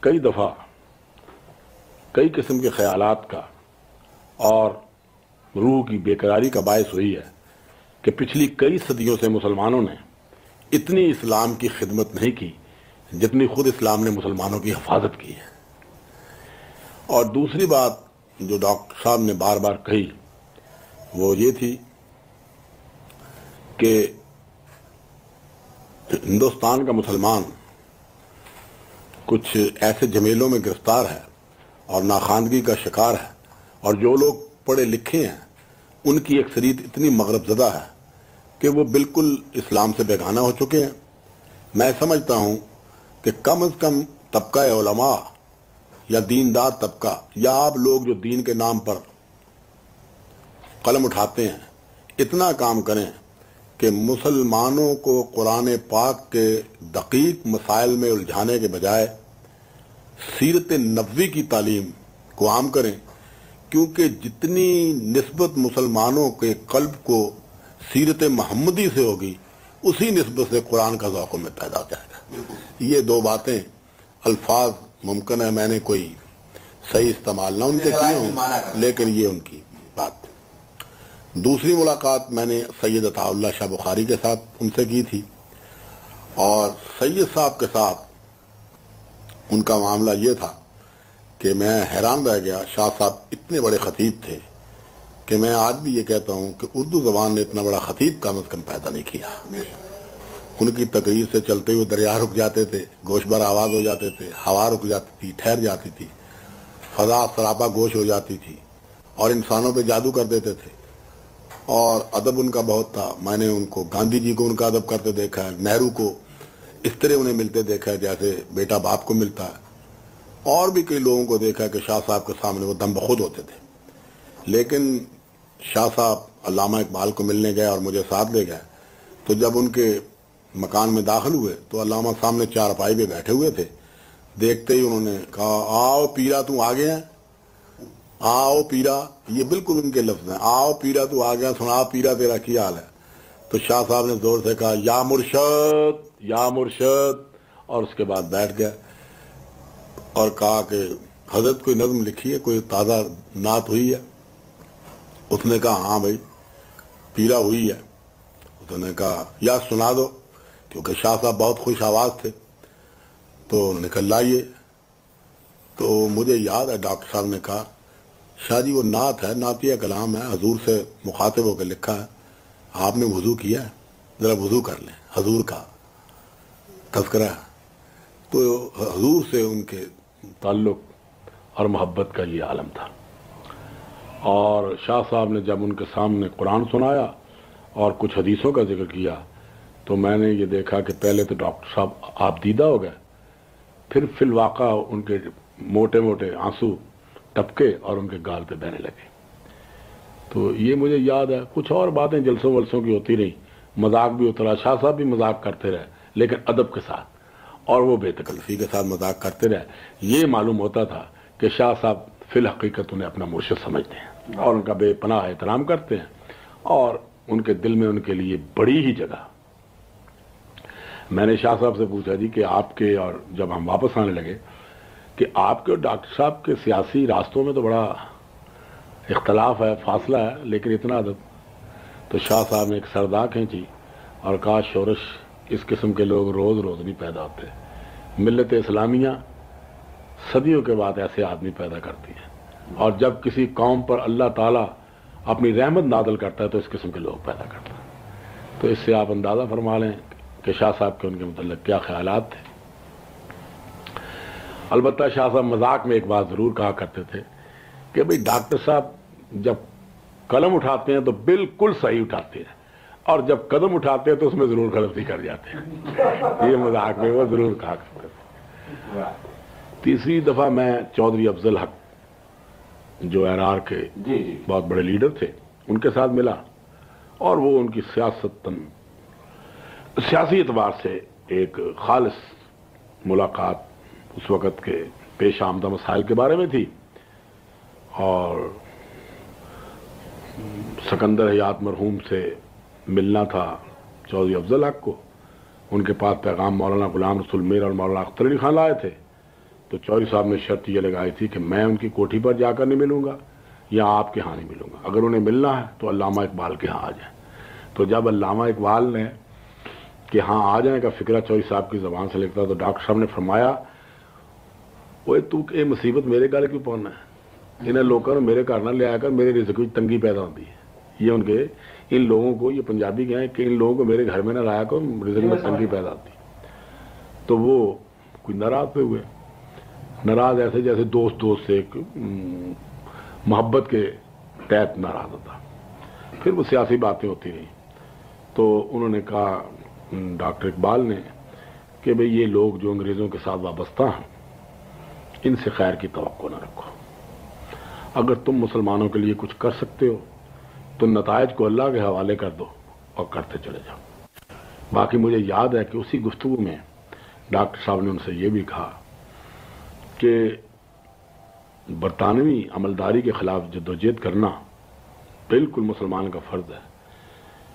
کئی دفعہ کئی قسم کے خیالات کا اور روح کی بےقراری کا باعث ہوئی ہے کہ پچھلی کئی صدیوں سے مسلمانوں نے اتنی اسلام کی خدمت نہیں کی جتنی خود اسلام نے مسلمانوں کی حفاظت کی ہے۔ اور دوسری بات جو ڈاکٹر صاحب نے بار بار کہی وہ یہ تھی کہ ہندوستان کا مسلمان کچھ ایسے جمیلوں میں گرفتار ہے اور ناخواندگی کا شکار ہے اور جو لوگ پڑھے لکھے ہیں، ان کی اکثریت اتنی مغرب زدہ ہے کہ وہ بالکل اسلام سے بیگانہ ہو چکے ہیں۔ میں سمجھتا ہوں کہ کم از کم طبقہ علماء یا دیندار طبقہ یا آپ لوگ جو دین کے نام پر قلم اٹھاتے ہیں، اتنا کام کریں کہ مسلمانوں کو قرآن پاک کے دقیق مسائل میں الجھانے کے بجائے سیرت نبوی کی تعلیم کو عام کریں۔ کیونکہ جتنی نسبت مسلمانوں کے قلب کو سیرت محمدی سے ہوگی اسی نسبت سے قرآن کا ذوق میں پیدا جائے گا۔ یہ دو باتیں الفاظ ممکن ہے میں نے کوئی صحیح استعمال نہ ان کے کیے ہوں لیکن یہ ان کی بات۔ دوسری ملاقات میں نے سید عطا اللہ شاہ بخاری کے ساتھ ان سے کی تھی اور سید صاحب کے ساتھ ان کا معاملہ یہ تھا کہ میں حیران رہ گیا، شاہ صاحب اتنے بڑے خطیب تھے کہ میں آج بھی یہ کہتا ہوں کہ اردو زبان نے اتنا بڑا خطیب کم از کم پیدا نہیں کیا۔ ان کی تقریر سے چلتے ہوئے دریا رک جاتے تھے گوش بر آواز ہو جاتے تھے، ہوا رک جاتی تھی، ٹھہر جاتی تھی، فضا سراپا گوش ہو جاتی تھی اور انسانوں پہ جادو کر دیتے تھے۔ اور ادب ان کا بہت تھا۔ میں نے ان کو، گاندھی جی کو ان کا ادب کرتے دیکھا ہے نہرو کو اس طرح انہیں ملتے دیکھا ہے جیسے بیٹا باپ کو ملتا۔ ہے اور بھی کئی لوگوں کو دیکھا کہ شاہ صاحب کے سامنے وہ دم بخود ہوتے تھے۔ لیکن شاہ صاحب علامہ اقبال کو ملنے گئے اور مجھے ساتھ لے گئے۔ تو جب ان کے مکان میں داخل ہوئے تو علامہ سامنے چار پائی پہ بیٹھے ہوئے تھے۔ دیکھتے ہی انہوں نے کہا، آؤ پیرا تم آ گئے ہیں۔ آؤ پیرا، یہ بالکل ان کے لفظ ہیں۔ آؤ پیرا تو آ گیا سنا پیرا تیرا کیا حال ہے۔ تو شاہ صاحب نے زور سے کہا، یا مرشد یا مرشد۔ اور اس کے بعد بیٹھ گئے۔ اور کہا کہ حضرت کوئی نظم لکھی ہے، کوئی تازہ نعت ہوئی ہے؟ اس نے کہا ہاں بھائی پیلا ہوئی ہے۔ اس نے کہا، یا سنا دو، کیونکہ شاہ صاحب بہت خوش آواز تھے۔ تو نکل لائیے۔ تو مجھے یاد ہے، ڈاکٹر صاحب نے کہا، شاہ جی وہ نعت ہے نعتیہ کلام ہے، حضور سے مخاطب ہو کے لکھا ہے۔ آپ نے وضو کیا ہے؟ ذرا وضو کر لیں۔ حضور کا تذکرہ تو حضور سے ان کے تعلق اور محبت کا یہ عالم تھا۔ اور شاہ صاحب نے جب ان کے سامنے قرآن سنایا اور کچھ حدیثوں کا ذکر کیا، تو میں نے یہ دیکھا کہ پہلے تو ڈاکٹر صاحب آپ دیدہ ہو گئے، پھر فی الواقع ان کے موٹے موٹے آنسو ٹپکے اور ان کے گال پہ بہنے لگے۔ تو یہ مجھے یاد ہے، کچھ اور باتیں جلسوں ولسوں کی ہوتی رہی مذاق بھی ہوتا رہا، شاہ صاحب بھی مذاق کرتے رہے، لیکن ادب کے ساتھ۔ اور وہ بے تکلفی کے ساتھ مذاق کرتے رہے۔ یہ معلوم ہوتا تھا کہ شاہ صاحب فی الحقیقت انہیں اپنا مرشد سمجھتے ہیں اور ان کا بے پناہ احترام کرتے ہیں اور ان کے دل میں ان کے لیے بڑی ہی جگہ۔ میں نے شاہ صاحب سے پوچھا جی کہ آپ کے اور جب ہم واپس آنے لگے کہ آپ کے اور ڈاکٹر صاحب کے سیاسی راستوں میں تو بڑا اختلاف ہے، فاصلہ ہے، لیکن اتنا عدد تو شاہ صاحب نے ایک سردا کھینچی اور کہا، شورش، اس قسم کے لوگ روز روز نہیں پیدا ہوتے۔ ملت اسلامیہ صدیوں کے بعد ایسے آدمی پیدا کرتی ہے اور جب کسی قوم پر اللہ تعالیٰ اپنی رحمت نادل کرتا ہے تو اس قسم کے لوگ پیدا کرتا ہے تو اس سے آپ اندازہ فرما لیں کہ شاہ صاحب کے ان کے متعلق کیا خیالات تھے۔ البتہ شاہ صاحب مذاق میں ایک بات ضرور کہا کرتے تھے کہ بھئی ڈاکٹر صاحب جب قلم اٹھاتے ہیں تو بالکل صحیح اٹھاتے ہیں۔ اور جب قدم اٹھاتے ہیں تو اس میں ضرور غلطی کر جاتے ہیں۔ یہ مذاق میں وہ ضرور کہا کرتے تھے تیسری دفعہ میں چودھری افضل حق جو ایر آر کے جی جی۔ بہت بڑے لیڈر تھے ان کے ساتھ ملا۔ اور وہ ان کی سیاست سیاسی اعتبار سے ایک خالص ملاقات اس وقت کے پیش آمدہ مسائل کے بارے میں تھی۔ اور سکندر حیات مرحوم سے ملنا تھا چودھری افضل حق کو۔ ان کے پاس پیغام مولانا غلام رسول میر اور مولانا اختر علی خان لائے تھے۔ تو چودھری صاحب نے شرط یہ لگائی تھی کہ میں ان کی کوٹھی پر جا کر نہیں ملوں گا یا آپ کے ہاں نہیں ملوں گا۔ اگر انہیں ملنا ہے تو علامہ اقبال کے ہاں آ جائیں۔ تو جب علامہ اقبال نے کہ ہاں آ جانے کا فکرہ چودھری صاحب کی زبان سے لکھتا تو ڈاکٹر صاحب نے فرمایا وہ تو کہ مصیبت میرے گھر کیوں پہننا ہے؟ انہیں لوگوں نے میرے گھر نہ لے آ کر، میرے رزق کی تنگی پیدا ہوتی ہے۔ یہ ان کے ان لوگوں کو، یہ پنجابی کے ہیں کہ ان لوگوں کو میرے گھر میں نہ لایا کر رزق میں تنگی پیدا ہوتی۔ تو وہ کوئی ناراض پہ ہوئے ناراض ایسے جیسے دوست دوست سے ایک محبت کے تحت ناراض ہوتا۔ پھر وہ سیاسی باتیں ہوتی رہی تو انہوں نے کہا، ڈاکٹر اقبال نے کہ بھئی یہ لوگ جو انگریزوں کے ساتھ وابستہ ہیں، ان سے خیر کی توقع نہ رکھو۔ اگر تم مسلمانوں کے لیے کچھ کر سکتے ہو تو نتائج کو اللہ کے حوالے کر دو اور کرتے چلے جاؤ۔ باقی مجھے یاد ہے کہ اسی گفتگو میں ڈاکٹر صاحب نے ان سے یہ بھی کہا کہ برطانوی عملداری کے خلاف جدوجہد کرنا بالکل مسلمان کا فرض ہے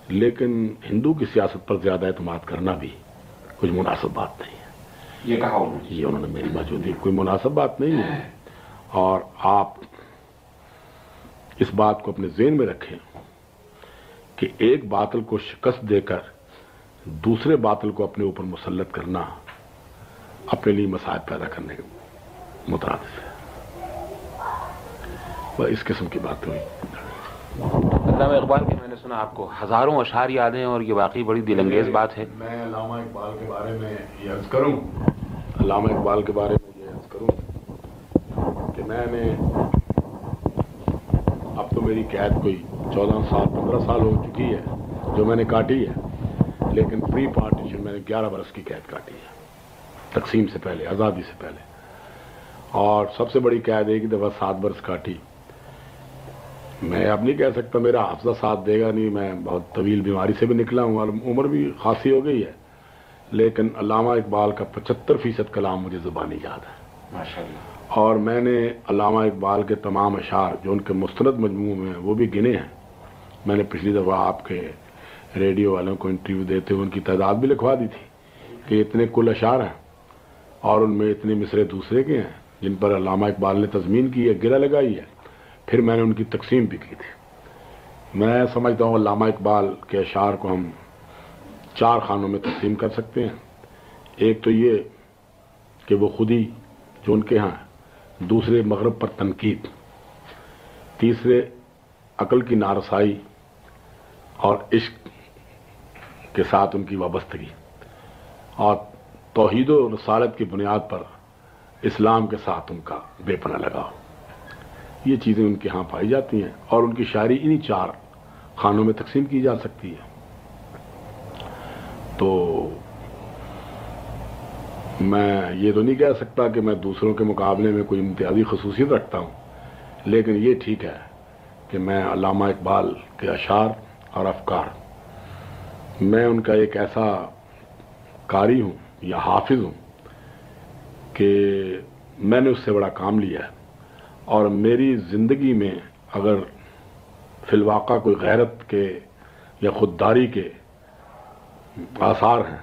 لیکن ہندو کی سیاست پر زیادہ اعتماد کرنا بھی کچھ مناسب بات نہیں ہے۔ یہ کہا انہوں نے۔ یہ انہوں نے میری موجودگی کوئی مناسب بات نہیں ہے۔ اور آپ اس بات کو اپنے ذہن میں رکھیں کہ ایک باطل کو شکست دے کر دوسرے باطل کو اپنے اوپر مسلط کرنا اپنے لیے مسائل پیدا کرنے کے مترادف ہے۔ بس اس قسم کی بات ہوئی۔ علامہ اقبال کی میں نے سنا آپ کو ہزاروں اشعار یاد ہیں اور یہ واقعی بڑی دل انگیز بات ہے۔ میں علامہ اقبال کے بارے میں یہ عرض کروں۔ علامہ اقبال کے بارے میں یہ عرض کروں کہ میں نے اب تو میری قید کوئی چودہ سال، پندرہ سال ہو چکی ہے، جو میں نے کاٹی ہے۔ لیکن پری پارٹیشن میں نے گیارہ برس کی قید کاٹی ہے، تقسیم سے پہلے، آزادی سے پہلے۔ اور سب سے بڑی قید ایک دفعہ سات برس کاٹی۔ میں اب نہیں کہہ سکتا میرا حافظہ ساتھ دے گا، نہیں، میں بہت طویل بیماری سے بھی نکلا ہوں، اور عمر بھی خاصی ہو گئی ہے۔ لیکن علامہ اقبال کا پچہتر فیصد کلام مجھے زبانی یاد ہے۔ ماشاء اللہ اور میں نے علامہ اقبال کے تمام اشعار جو ان کے مستند مجموعوں میں ہیں، وہ بھی گنے ہیں۔ میں نے پچھلی دفعہ آپ کے ریڈیو والوں کو انٹرویو دیتے ہوئے ان کی تعداد بھی لکھوا دی تھی کہ اتنے کل اشعار ہیں اور ان میں اتنے مصرے دوسرے کے ہیں جن پر علامہ اقبال نے تضمین کی ہے، گرہ لگائی ہے۔ پھر میں نے ان کی تقسیم بھی کی تھی۔ میں سمجھتا ہوں علامہ اقبال کے اشعار کو ہم چار خانوں میں تقسیم کر سکتے ہیں۔ ایک تو یہ کہ وہ خود ہی جو ان کے ہاں دوسرے مغرب پر تنقید، تیسرے عقل کی نارسائی اور عشق کے ساتھ ان کی وابستگی اور توحید و رسالت کی بنیاد پر اسلام کے ساتھ ان کا بے پناہ لگاؤ۔ یہ چیزیں ان کے ہاں پائی جاتی ہیں اور ان کی شاعری انہی چار خانوں میں تقسیم کی جا سکتی ہے۔ تو میں یہ تو نہیں کہہ سکتا کہ میں دوسروں کے مقابلے میں کوئی امتیازی خصوصیت رکھتا ہوں، لیکن یہ ٹھیک ہے کہ میں علامہ اقبال کے اشعار اور افکار میں ان کا ایک ایسا قاری ہوں یا حافظ ہوں کہ میں نے اس سے بڑا کام لیا ہے۔ اور میری زندگی میں اگر فی الواقع کوئی غیرت کے یا خودداری کے آثار ہیں،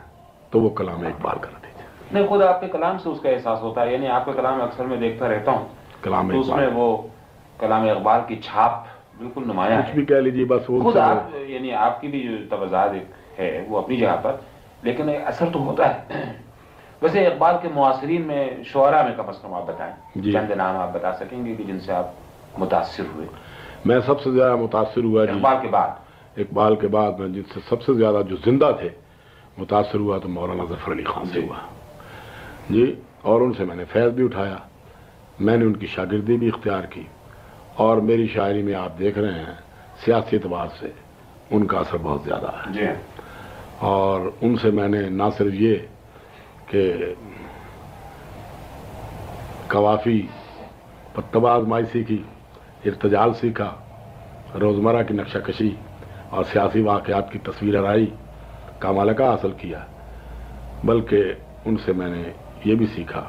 تو وہ کلام اقبال کر نہیں خود آپ کے کلام سے اس کا احساس ہوتا ہے یعنی آپ کے کلام اکثر میں دیکھتا رہتا ہوں۔ کلام تو اس میں وہ کلام اقبال کی چھاپ بالکل نمایاں کچھ بھی کہہ لیجیے بس وہ خود آپ یعنی آپ کی بھی جو ایک ہے وہ اپنی جگہ پر لیکن اثر تو ہوتا ہے۔ ویسے اقبال کے معاصرین میں شعراء میں کم از کم آپ بتائیں۔ جی۔ چند نام آپ بتا سکیں گے کہ جن سے آپ متاثر ہوئے۔ میں سب سے زیادہ متاثر ہوا جی۔ اقبال کے بعد۔ اقبال کے بعد میں جن سے سب سے زیادہ جو زندہ تھے متاثر ہوا تو مولانا ظفر علی خان سے۔ ہوا۔ جی اور ان سے میں نے فیض بھی اٹھایا۔ میں نے ان کی شاگردی بھی اختیار کی۔ اور میری شاعری میں آپ دیکھ رہے ہیں سیاسی اعتبار سے ان کا اثر بہت زیادہ ہے۔ جی اور ان سے میں نے نہ صرف یہ کہ قوافی پتبہ آزمائی سیکھی ارتجال سیکھا روزمرہ کی نقشہ کشی اور سیاسی واقعات کی تصویر آرائی کا ملکہ حاصل کیا۔ بلکہ ان سے میں نے یہ بھی سیکھا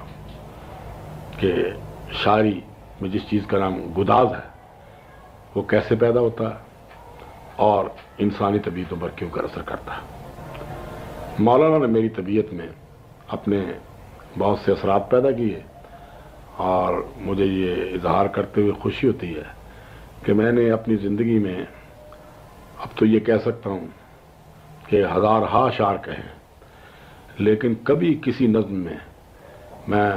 کہ شاعری میں جس چیز کا نام گداز ہے، وہ کیسے پیدا ہوتا ہے اور انسانی طبیعتوں پر کیوں کر اثر کرتا۔ ہے مولانا نے میری طبیعت میں اپنے بہت سے اثرات پیدا کیے اور مجھے یہ اظہار کرتے ہوئے خوشی ہوتی ہے کہ میں نے اپنی زندگی میں، اب تو یہ کہہ سکتا ہوں کہ ہزار ہا اشعار کہیں لیکن کبھی کسی نظم میں میں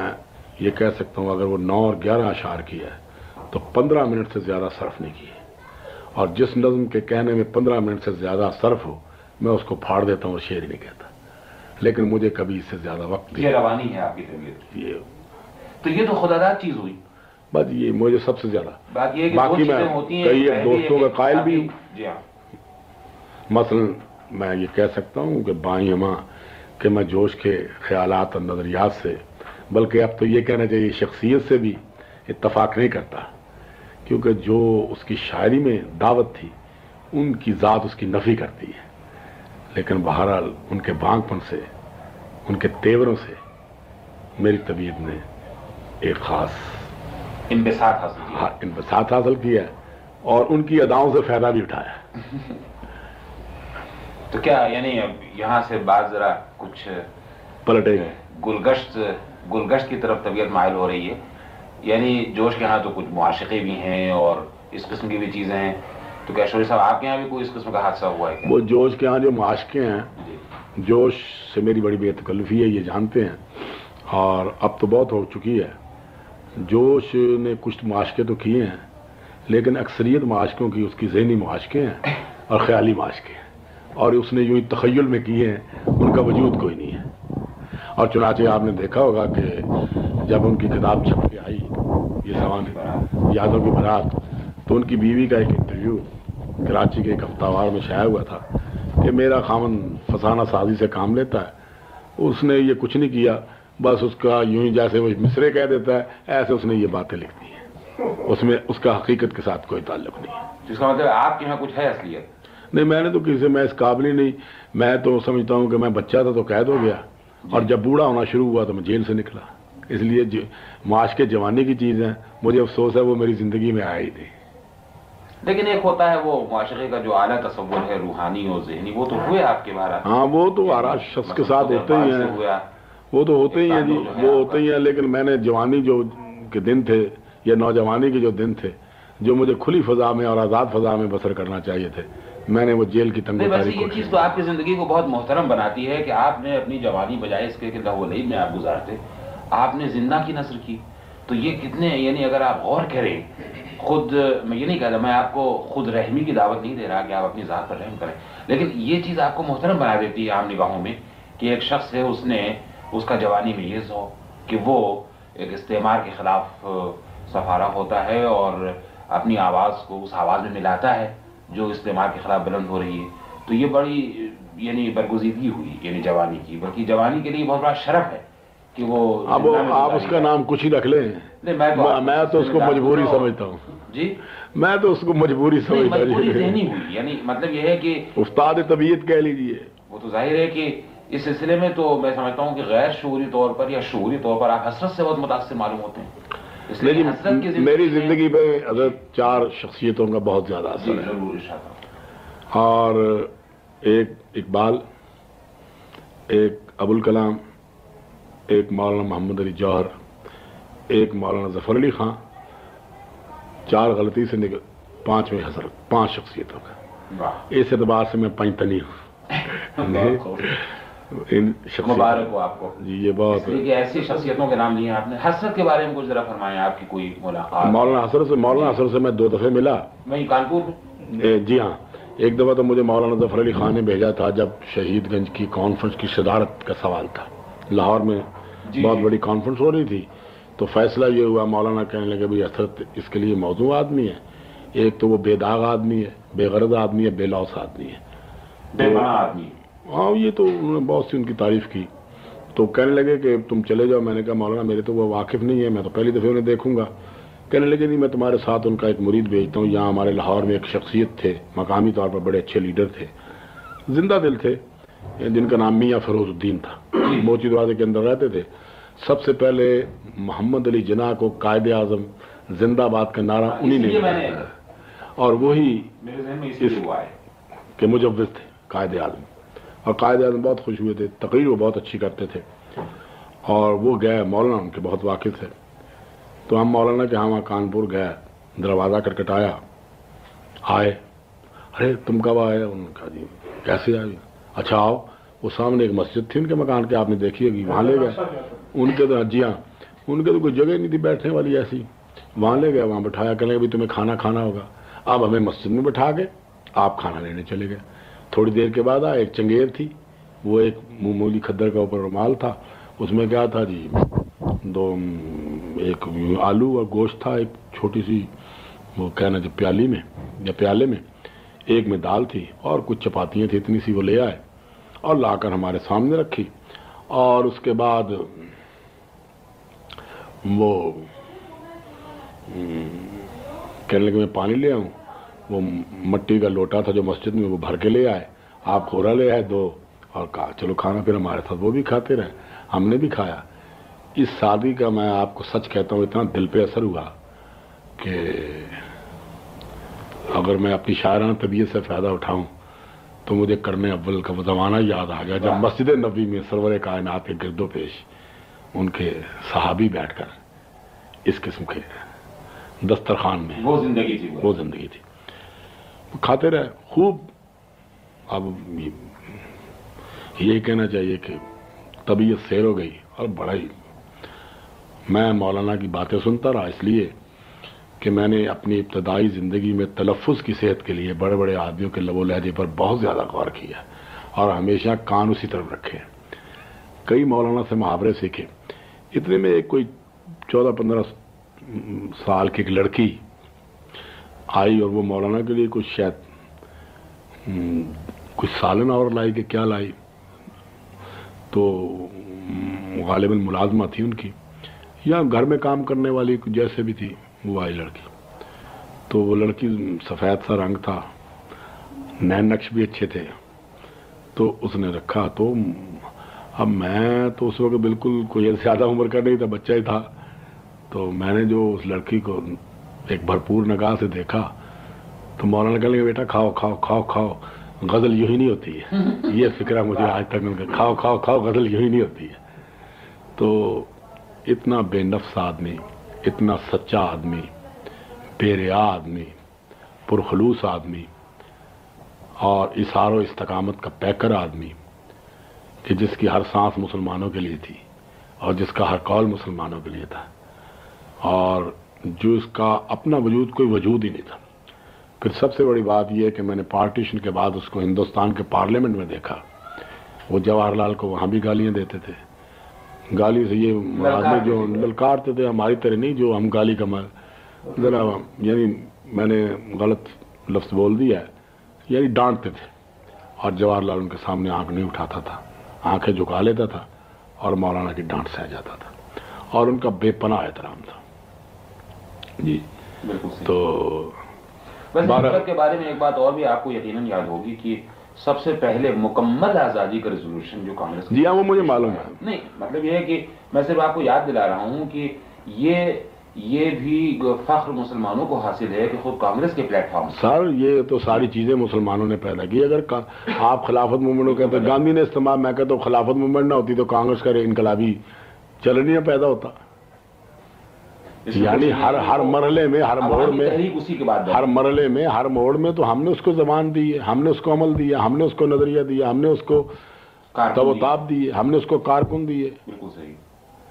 یہ کہہ سکتا ہوں اگر وہ نو اور گیارہ اشعار کی ہے تو پندرہ منٹ سے زیادہ صرف نہیں کیے اور جس نظم کے کہنے میں پندرہ منٹ سے زیادہ صرف ہو میں اس کو پھاڑ دیتا ہوں اور شعر ہی نہیں کہتا۔ لیکن مجھے کبھی اس سے زیادہ وقت یہ روانی ہے آپ کی طبیعت یہ تو یہ تو خدا چیز ہوئی۔ بس یہ مجھے سب سے زیادہ۔ ہے باقی میں کئی ایک ہے دوستوں کا قائل بھی ہوں۔ جی ہاں۔ مثلا میں یہ کہہ سکتا ہوں کہ بائیں ماں کہ میں جوش کے خیالات اور نظریات سے بلکہ اب تو یہ کہنا چاہیے شخصیت سے بھی اتفاق نہیں کرتا کیونکہ جو اس کی شاعری میں دعوت تھی ان کی ذات اس کی نفی کرتی ہے۔ لیکن بہرحال ان کے بانگ پن سے ان کے تیوروں سے میری طبیعت نے ایک خاص انبساط حاصل کیا انبساط حاصل کیا ہے اور ان کی اداؤں سے فائدہ بھی اٹھایا۔ تو کیا یعنی یہاں سے بعض ذرا کچھ پلٹے گئے گلگشت گلگشت کی طرف طبیعت مائل ہو رہی ہے۔ یعنی جوش کے ہاں تو کچھ معاشقے بھی ہیں اور اس قسم کی بھی چیزیں ہیں۔ تو کیا شوری صاحب آپ کے یہاں بھی کوئی اس قسم کا حادثہ ہوا ہے وہ جوش کے ہاں جو معاشقے ہیں جی۔ جوش سے میری بڑی بے تکلفی ہے یہ جانتے ہیں۔ اور اب تو بہت ہو چکی ہے۔ جوش نے کچھ معاشقے تو کیے ہیں لیکن اکثریت معاشقوں کی اس کی ذہنی معاشقے ہیں اور خیالی معاشقے ہیں۔ اور اس نے یوں ہی تخیل میں کیے ہیں ان کا وجود کوئی نہیں ہے۔ اور چنانچہ آپ نے دیکھا ہوگا کہ جب ان کی کتاب چھپ کے آئی یہ زمان یادوں کی برات تو ان کی بیوی کا ایک انٹرویو کراچی کے ایک ہفتہ وار میں شائع ہوا تھا کہ میرا خامن فسانہ سازی سے کام لیتا ہے۔ اس نے یہ کچھ نہیں کیا بس اس کا یوں ہی جیسے وہ مصرے کہہ دیتا ہے ایسے اس نے یہ باتیں لکھ دی ہیں۔ اس میں اس کا حقیقت کے ساتھ کوئی تعلق نہیں۔ ہے جس کا مطلب آپ کے یہاں کچھ ہے اصلیت؟ نہیں میں نے تو کسی سے میں اس قابل ہی نہیں۔ میں تو سمجھتا ہوں کہ میں بچہ تھا تو قید ہو گیا۔ اور جب بوڑھا ہونا شروع ہوا تو میں جیل سے نکلا۔ اس لیے جو معاش کے جوانی کی چیز ہے مجھے افسوس ہے وہ میری زندگی میں ہی نہیں۔ لیکن ایک ہوتا ہے وہ معاشرے کا جو اعلیٰ تصور ہے روحانی اور ذہنی وہ تو ہوئے آپ کے بارے ہاں وہ تو آراز شخص کے ساتھ ہوتے ہی ہیں۔ وہ تو ہوتے ہی ہیں جی وہ ہوتے ہی ہیں لیکن میں نے جوانی جو کے دن تھے یا نوجوانی کے جو دن تھے جو مجھے کھلی فضا میں اور آزاد فضا میں بسر کرنا چاہیے تھے۔ میں نے وہ جیل کی تاریخ یہ چیز تو آپ کی زندگی کو بہت محترم بناتی ہے کہ آپ نے اپنی جوانی بجائے اس کے کہ لہو لئی میں آپ گزارتے۔ آپ نے زندہ کی نثر کی۔ تو یہ کتنے یعنی اگر آپ غور کریں خود میں یہ نہیں کہتا میں آپ کو خود رحمی کی دعوت نہیں دے رہا کہ آپ اپنی ذات پر رحم کریں۔ لیکن یہ چیز آپ کو محترم بنا دیتی ہے عام نگاہوں میں کہ ایک شخص ہے اس نے اس کا جوانی میں یہ ذوق کہ وہ ایک استعمار کے خلاف سفارہ ہوتا ہے اور اپنی آواز کو اس آواز میں ملاتا ہے۔ جو استعمار کے خلاف بلند ہو رہی ہے۔ تو یہ بڑی یعنی برگزیدگی ہوئی یعنی جوانی کی۔ بلکہ جوانی کے لیے بہت بڑا شرف ہے کہ وہ اب آپ اس کا۔ نام کچھ ہی رکھ لیں۔ میں تو اس کو مجبوری سمجھتا ہوں۔ جی؟ میں تو اس کو مجبوری سمجھتا ہوں۔ یعنی مطلب یہ ہے کہ استاد طبیعت کہہ لیجیے۔ وہ تو ظاہر ہے کہ اس سلسلے میں تو میں سمجھتا ہوں کہ غیر شعوری طور پر یا شعوری طور پر آپ حسرت سے بہت متاثر معلوم ہوتے ہیں۔ اس لیے میری زندگی میں حضرت چار شخصیتوں کا بہت زیادہ اثر ہے۔ اور ایک اقبال ایک ابوالکلام ایک مولانا محمد علی جوہر ایک مولانا ظفر علی خان چار غلطی سے نکل پانچویں حضرت پانچ شخصیتوں کا اس اعتبار سے میں پنجتنی ہوں۔ [LAUGHS] ان مبارک ہو آپ کو۔ جی یہ بہت کہ ایسی شخصیتوں کے نام لیے آپ نے۔ حسرت کے بارے میں کچھ ذرا فرمائیں آپ کی کوئی ملاقات۔ مولانا حسر سے مولانا حسر سے میں دو دفعے ملا۔ کانپور میں اے، جی ہاں۔ ایک دفعہ تو مجھے مولانا ظفر علی خان نے بھیجا تھا جب شہید گنج کی کانفرنس کی صدارت کا سوال تھا۔ لاہور میں جی، بہت جی۔ بڑی کانفرنس ہو رہی تھی۔ تو فیصلہ یہ ہوا مولانا کہنے لگے بھائی اثرت اس کے لیے موضوع آدمی ہے۔ ایک تو وہ بے داغ آدمی ہے بے غرض آدمی ہے بے لوس آدمی ہے۔ بے آدمی ہاں یہ تو انہوں نے بہت سی ان کی تعریف کی۔ تو کہنے لگے کہ تم چلے جاؤ۔ میں نے کہا مولانا میرے تو وہ واقف نہیں ہے میں تو پہلی دفعہ انہیں دیکھوں گا۔ کہنے لگے نہیں میں تمہارے ساتھ ان کا ایک مرید بھیجتا ہوں۔ یہاں ہمارے لاہور میں ایک شخصیت تھے مقامی طور پر بڑے اچھے لیڈر تھے۔ زندہ دل تھے جن کا نام میاں فیروز الدین تھا۔ موچی دروازے کے اندر رہتے تھے۔ سب سے پہلے محمد علی جناح کو قائد اعظم زندہ آباد کا نعرہ انہی اس نے اور وہی میرے ذہن میں اسی لیے ہوا ہے۔ کہ مجوز تھے قائد اعظم۔ اور قائد اعظم بہت خوش ہوئے تھے، تقریر وہ بہت اچھی کرتے تھے۔ اور وہ گئے مولانا ان کے بہت واقف تھے۔ تو ہم مولانا کے ہاں وہاں کانپور گئے، دروازہ کٹکھٹایا آئے۔ ارے، تم کب آئے؟ انہوں نے کہا جی کیسے آئے؟ اچھا آؤ۔ وہ سامنے ایک مسجد تھی ان کے مکان کے، آپ نے دیکھی ہوگی، وہاں لے گئے۔ ان کے تو جی ہاں ان کے تو کوئی جگہ نہیں تھی بیٹھنے والی ایسی۔ وہاں لے گئے، وہاں بٹھایا، کہنے لگے بھی تمہیں کھانا کھانا ہوگا۔ اب ہمیں مسجد میں بٹھا کے آپ کھانا لینے چلے گئے۔ تھوڑی دیر کے بعد آئے ایک چنگیر تھی، وہ ایک معمولی کھدر کا اوپر رومال تھا۔ اس میں کیا تھا جی؟ دو، ایک آلو اور گوشت تھا، ایک چھوٹی سی، وہ کہنا جو پیالی میں، یا پیالے میں۔ ایک میں دال تھی اور کچھ چپاتیاں تھیں، اتنی سی وہ لے آئے اور لا کر ہمارے سامنے رکھی۔ اور اس کے بعد وہ کہنے لگے، میں پانی لے آؤں۔ وہ مٹی کا لوٹا تھا جو مسجد میں وہ بھر کے لے آئے۔ آپ کھورا لے آئے دو اور کہا چلو کھانا پھر ہمارے ساتھ۔ وہ بھی کھاتے رہے۔ ہم نے بھی کھایا۔ اس شادی کا میں آپ کو سچ کہتا ہوں اتنا دل پہ اثر ہوا کہ اگر میں اپنی شاعرانہ طبیعت سے فائدہ اٹھاؤں تو مجھے کرنے اول کا وہ زمانہ یاد آ گیا جب مسجد نبی میں سرور کائنات کے گرد و پیش ان کے صحابی بیٹھ کر اس قسم کے دسترخوان میں وہ زندگی تھی وہ۔ وہ زندگی تھی۔ کھاتے رہے خوب۔ اب یہ- کہنا چاہیے کہ طبیعت سیر ہو گئی اور بڑا ہی۔ میں مولانا کی باتیں سنتا رہا، اس لیے کہ میں نے اپنی ابتدائی زندگی میں تلفظ کی صحت کے لیے بڑے بڑے آدمیوں کے لب و لہجے پر بہت زیادہ غور کیا اور ہمیشہ کان اسی طرف رکھے۔ کئی مولانا سے محاورے سیکھے۔ اتنے میں ایک کوئی چودہ پندرہ سال کی ایک لڑکی آئی اور وہ مولانا کے لیے کچھ شاید کچھ سالن اور لائی کہ کیا لائی۔ تو غالباً ملازمہ تھی ان کی، یا گھر میں کام کرنے والی جیسے بھی تھی، وہ آئی لڑکی۔ تو وہ لڑکی سفید سا رنگ تھا، نین نقش بھی اچھے تھے۔ تو اس نے رکھا، تو اب میں تو اس وقت بالکل کوئی زیادہ عمر کا نہیں تھا، بچہ ہی تھا۔ تو میں نے جو اس لڑکی کو ایک بھرپور نگاہ سے دیکھا تو مولانا کہنے لگے بیٹا کھاؤ کھاؤ کھاؤ کھاؤ غزل یوں ہی نہیں ہوتی ہے۔ [LAUGHS] یہ فکر ہے مجھے آج تک ان کا کھاؤ کھاؤ کھاؤ غزل یوں ہی نہیں ہوتی ہے۔ تو اتنا بے نفس آدمی اتنا سچا آدمی بے ریا آدمی پرخلوص آدمی اور اشار و استقامت کا پیکر آدمی کہ جس کی ہر سانس مسلمانوں کے لیے تھی اور جس کا ہر قول مسلمانوں کے لیے تھا۔ اور جو اس کا اپنا وجود کوئی وجود ہی نہیں تھا۔ پھر سب سے بڑی بات یہ ہے کہ میں نے پارٹیشن کے بعد اس کو ہندوستان کے پارلیمنٹ میں دیکھا۔ وہ جواہر لال کو وہاں بھی گالیاں دیتے تھے۔ گالی سے یہ میں جو للکارتے تھے ہماری طرح نہیں جو ہم گالی کا مر ذرا یعنی میں نے غلط لفظ بول دیا ہے یعنی ڈانٹتے تھے۔ اور جواہر لال ان کے سامنے آنکھ نہیں اٹھاتا تھا آنکھیں جھکا لیتا تھا اور مولانا کی ڈانٹ سہ جاتا تھا۔ اور ان کا بے پناہ احترام تھا۔ جی۔ بالکل تو بارہ- کے بارے میں ایک بات اور بھی آپ کو یقیناً یاد ہوگی کہ سب سے پہلے مکمل آزادی کا ریزولوشن جو کانگریس جی ہاں وہ مجھے معلوم ہے۔ نہیں مطلب یہ ہے کہ میں صرف آپ کو یاد دلا رہا ہوں کہ یہ یہ بھی فخر مسلمانوں کو حاصل ہے کہ خود کانگریس کے پلیٹ فارم سر یہ تو ساری چیزیں مسلمانوں نے پیدا کی۔ اگر آپ خلافت موومنٹ کو کہتے گاندھی نے استعمال میں کہتا ہوں خلافت موومنٹ نہ ہوتی تو کانگریس کا انقلابی چلنیاں پیدا ہوتا۔ یعنی ہر ہر مرحلے میں ہر موڑ میں ہر مرحلے میں ہر موڑ میں تو ہم نے اس کو زبان دی ہے ہم نے اس کو عمل دیا ہم نے اس کو نظریہ دیا ہم نے اس کو توتاب دی ہم نے اس کو کارکن دیے۔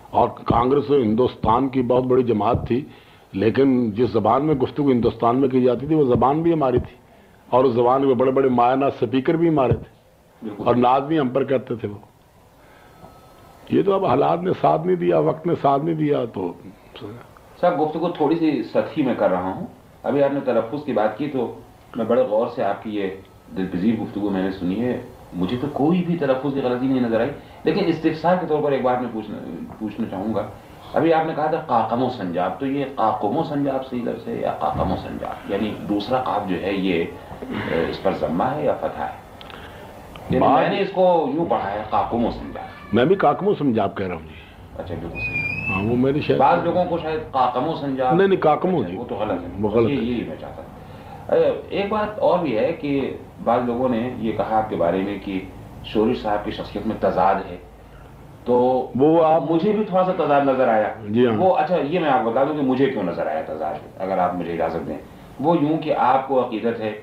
اور کانگریس ہندوستان کی بہت بڑی جماعت تھی لیکن جس زبان میں گفتگو ہندوستان میں کی جاتی تھی وہ زبان بھی ہماری تھی۔ اور اس زبان میں بڑے بڑے مایہ سپیکر بھی ہمارے تھے۔ اور ناز بھی ہم پر کرتے تھے وہ۔ یہ تو اب حالات نے ساتھ نہیں دیا وقت نے ساتھ نہیں دیا تو صاحب گفتگو تھوڑی سی سطحی میں کر رہا ہوں۔ ابھی آپ نے تلفظ کی بات کی تو میں بڑے غور سے آپ کی یہ دلپذیر گفتگو میں نے سنی ہے۔ مجھے تو کوئی بھی تلفظ کی غلطی نہیں نظر آئی۔ لیکن استفسار کے طور پر ایک بات میں پوچھنا پوچھنا چاہوں گا۔ ابھی آپ نے کہا تھا قاقم و سنجاب تو یہ قاقم و سنجاب صحیح لفظ ہے یا قاقم و سنجاب؟ یعنی دوسرا قاف جو ہے یہ اس پر ضمہ ہے یا فتح ہے؟ یعنی میں نے اس کو یوں پڑھا ہے قاقم و سنجاب۔ میں بھی قاقم و سنجاب کہہ رہا ہوں جی۔ اچھا بالکل صحیح۔ ہاں وہ میری شاید بعض لوگوں کو شاید و سنجاب نہیں نہیں ہو جی وہ تو غلط ہے۔ وہ غلط یہی میں چاہتا ہوں۔ ایک بات اور بھی ہے کہ بعض لوگوں نے یہ کہا آپ کے بارے میں کہ شوری صاحب کی شخصیت میں تضاد ہے۔ تو وہ آپ مجھے بھی تھوڑا سا تضاد نظر آیا۔ جی ہاں۔ وہ اچھا یہ میں آپ بتا دوں کہ مجھے کیوں نظر آیا تضاد اگر آپ مجھے اجازت دیں۔ وہ یوں کہ آپ کو عقیدت ہے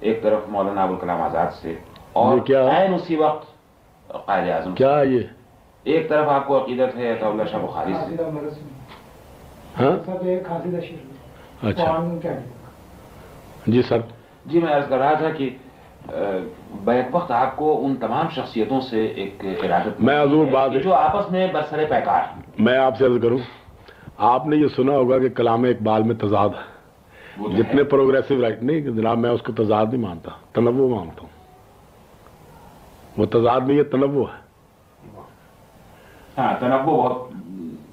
ایک طرف مولانا ابوالکلام آزاد سے اور کیا؟ عین اسی وقت قائد اعظم کیا یہ؟ ایک طرف آپ کو عقیدت ہے اللہ شاہ بخاری سے۔ ہاں؟ اچھا۔ جی سر۔ جی میں عرض کر رہا تھا کہ بیک وقت آپ کو ان تمام شخصیتوں سے ایک ارادت میں حضور بات جو آپس میں برسر پیکار میں آپ سے عرض کروں آپ نے یہ سنا ہوگا کہ کلام اقبال میں تضاد ہے۔ جتنے پروگریسو رائٹ نہیں جناب میں اس کو تضاد نہیں مانتا تنوع مانتا ہوں۔ وہ تضاد نہیں ہے تنوع ہے۔ ہاں تنوع بہت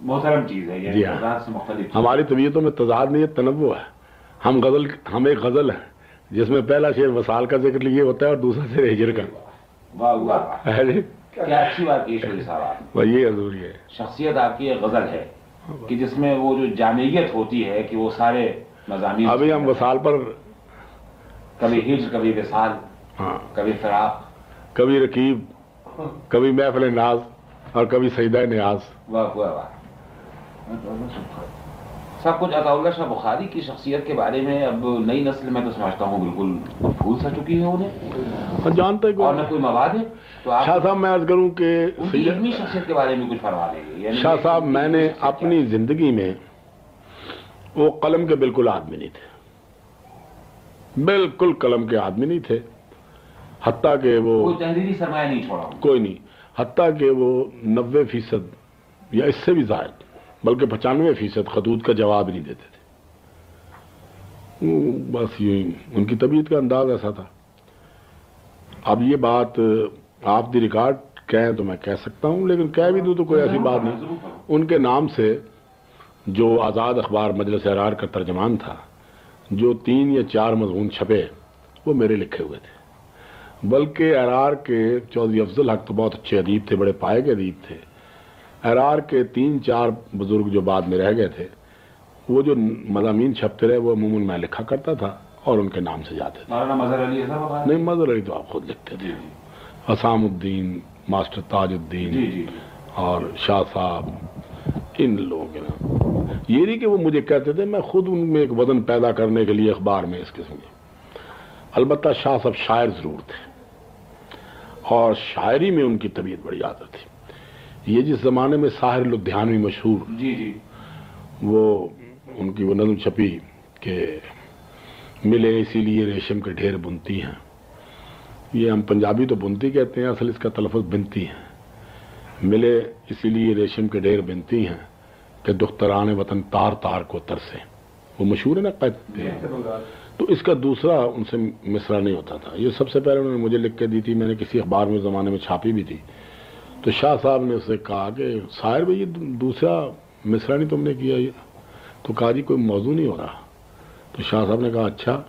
محترم چیز ہے جی ہاں۔ ہماری طبیعتوں میں تضاد نہیں ہے تنوع ہے۔ ہم غزل ہم ایک غزل ہے جس میں پہلا شعر وسال کا ذکر لیے ہوتا ہے اور دوسرا شعر ہجر کا۔ اچھی بات کی صاحب یہ حضوری ہے شخصیت آپ کی ایک غزل ہے کہ جس میں وہ جو جامعیت ہوتی ہے کہ وہ سارے مضامین ابھی ہم وسال پر کبھی ہجر کبھی وسال ہاں۔ کبھی فراق۔ کبھی رقیب کبھی محفل ناز۔ اور کبھی سیدہ نیاز۔ واہ واہ واہ۔ سب کچھ عطا اللہ شاہ بخاری کی شخصیت کے بارے میں اب نئی نسل میں تو سمجھتا ہوں بالکل بھول سا چکی ہے انہیں۔ جانتے اور نہ کوئی مواد ہے؟ تو شاہ صاحب میں عرض کروں کہ علمی شخصیت کے بارے میں کچھ فرما دیں شاہ صاحب میں نے اپنی زندگی میں وہ قلم کے بالکل آدمی نہیں تھے۔ بالکل قلم کے آدمی نہیں تھے۔ حتیٰ کہ وہ کوئی تحریری سرمایہ نہیں چھوڑا۔ کوئی نہیں۔ حتیٰ کہ وہ نوے فیصد یا اس سے بھی زائد، بلکہ پچانوے فیصد خطوط کا جواب نہیں دیتے تھے۔ بس یوں ان کی طبیعت کا انداز ایسا تھا۔ اب یہ بات، آپ دی ریکارڈ کہیں تو میں کہہ سکتا ہوں، لیکن کہہ بھی دوں تو کوئی ایسی بات نہیں۔ ان کے نام سے جو آزاد اخبار مجلس ارار کا ترجمان تھا، جو تین یا چار مضمون چھپے، وہ میرے لکھے ہوئے تھے۔ بلکہ ارار کے چودھری افضل حق تو بہت اچھے ادیب تھے بڑے پائے کے ادیب تھے۔ ارار کے تین چار بزرگ جو بعد میں رہ گئے تھے وہ جو مضامین چھپتے رہے وہ عموماً میں لکھا کرتا تھا اور ان کے نام سے جاتے تھے۔ نہیں مظہر علی تو آپ خود لکھتے تھے۔ اسام الدین ماسٹر تاج الدین اور شاہ صاحب ان لوگوں کے نام۔ یہ نہیں کہ وہ مجھے کہتے تھے میں خود ان میں ایک وزن پیدا کرنے کے لیے اخبار میں اس قسم کے۔ البتہ شاہ صاحب شاعر ضرور تھے۔ اور شاعری میں ان کی طبیعت بڑی عادت تھی۔ یہ جس زمانے میں ساحر لدھیانوی مشہور جی جی۔ وہ ان کی وہ نظم چھپی کہ ملے اسی لیے ریشم کے ڈھیر بنتی ہیں۔ یہ ہم پنجابی تو بنتی کہتے ہیں اصل اس کا تلفظ بنتی ہیں۔ ملے اسی لیے ریشم کے ڈھیر بنتی ہیں کہ دختران وطن تار تار کو ترسے وہ مشہور ہے نا قید۔ تو اس کا دوسرا ان سے مصرع نہیں ہوتا تھا۔ یہ سب سے پہلے انہوں نے مجھے لکھ کے دی تھی، میں نے کسی اخبار میں زمانے میں چھاپی بھی تھی۔ تو شاہ صاحب نے اسے کہا کہ شاعر بھائی، یہ دوسرا مصرا نہیں تم نے کیا، یہ تو کہا جی کوئی موضوع نہیں ہو رہا۔ تو شاہ صاحب نے کہا اچھا۔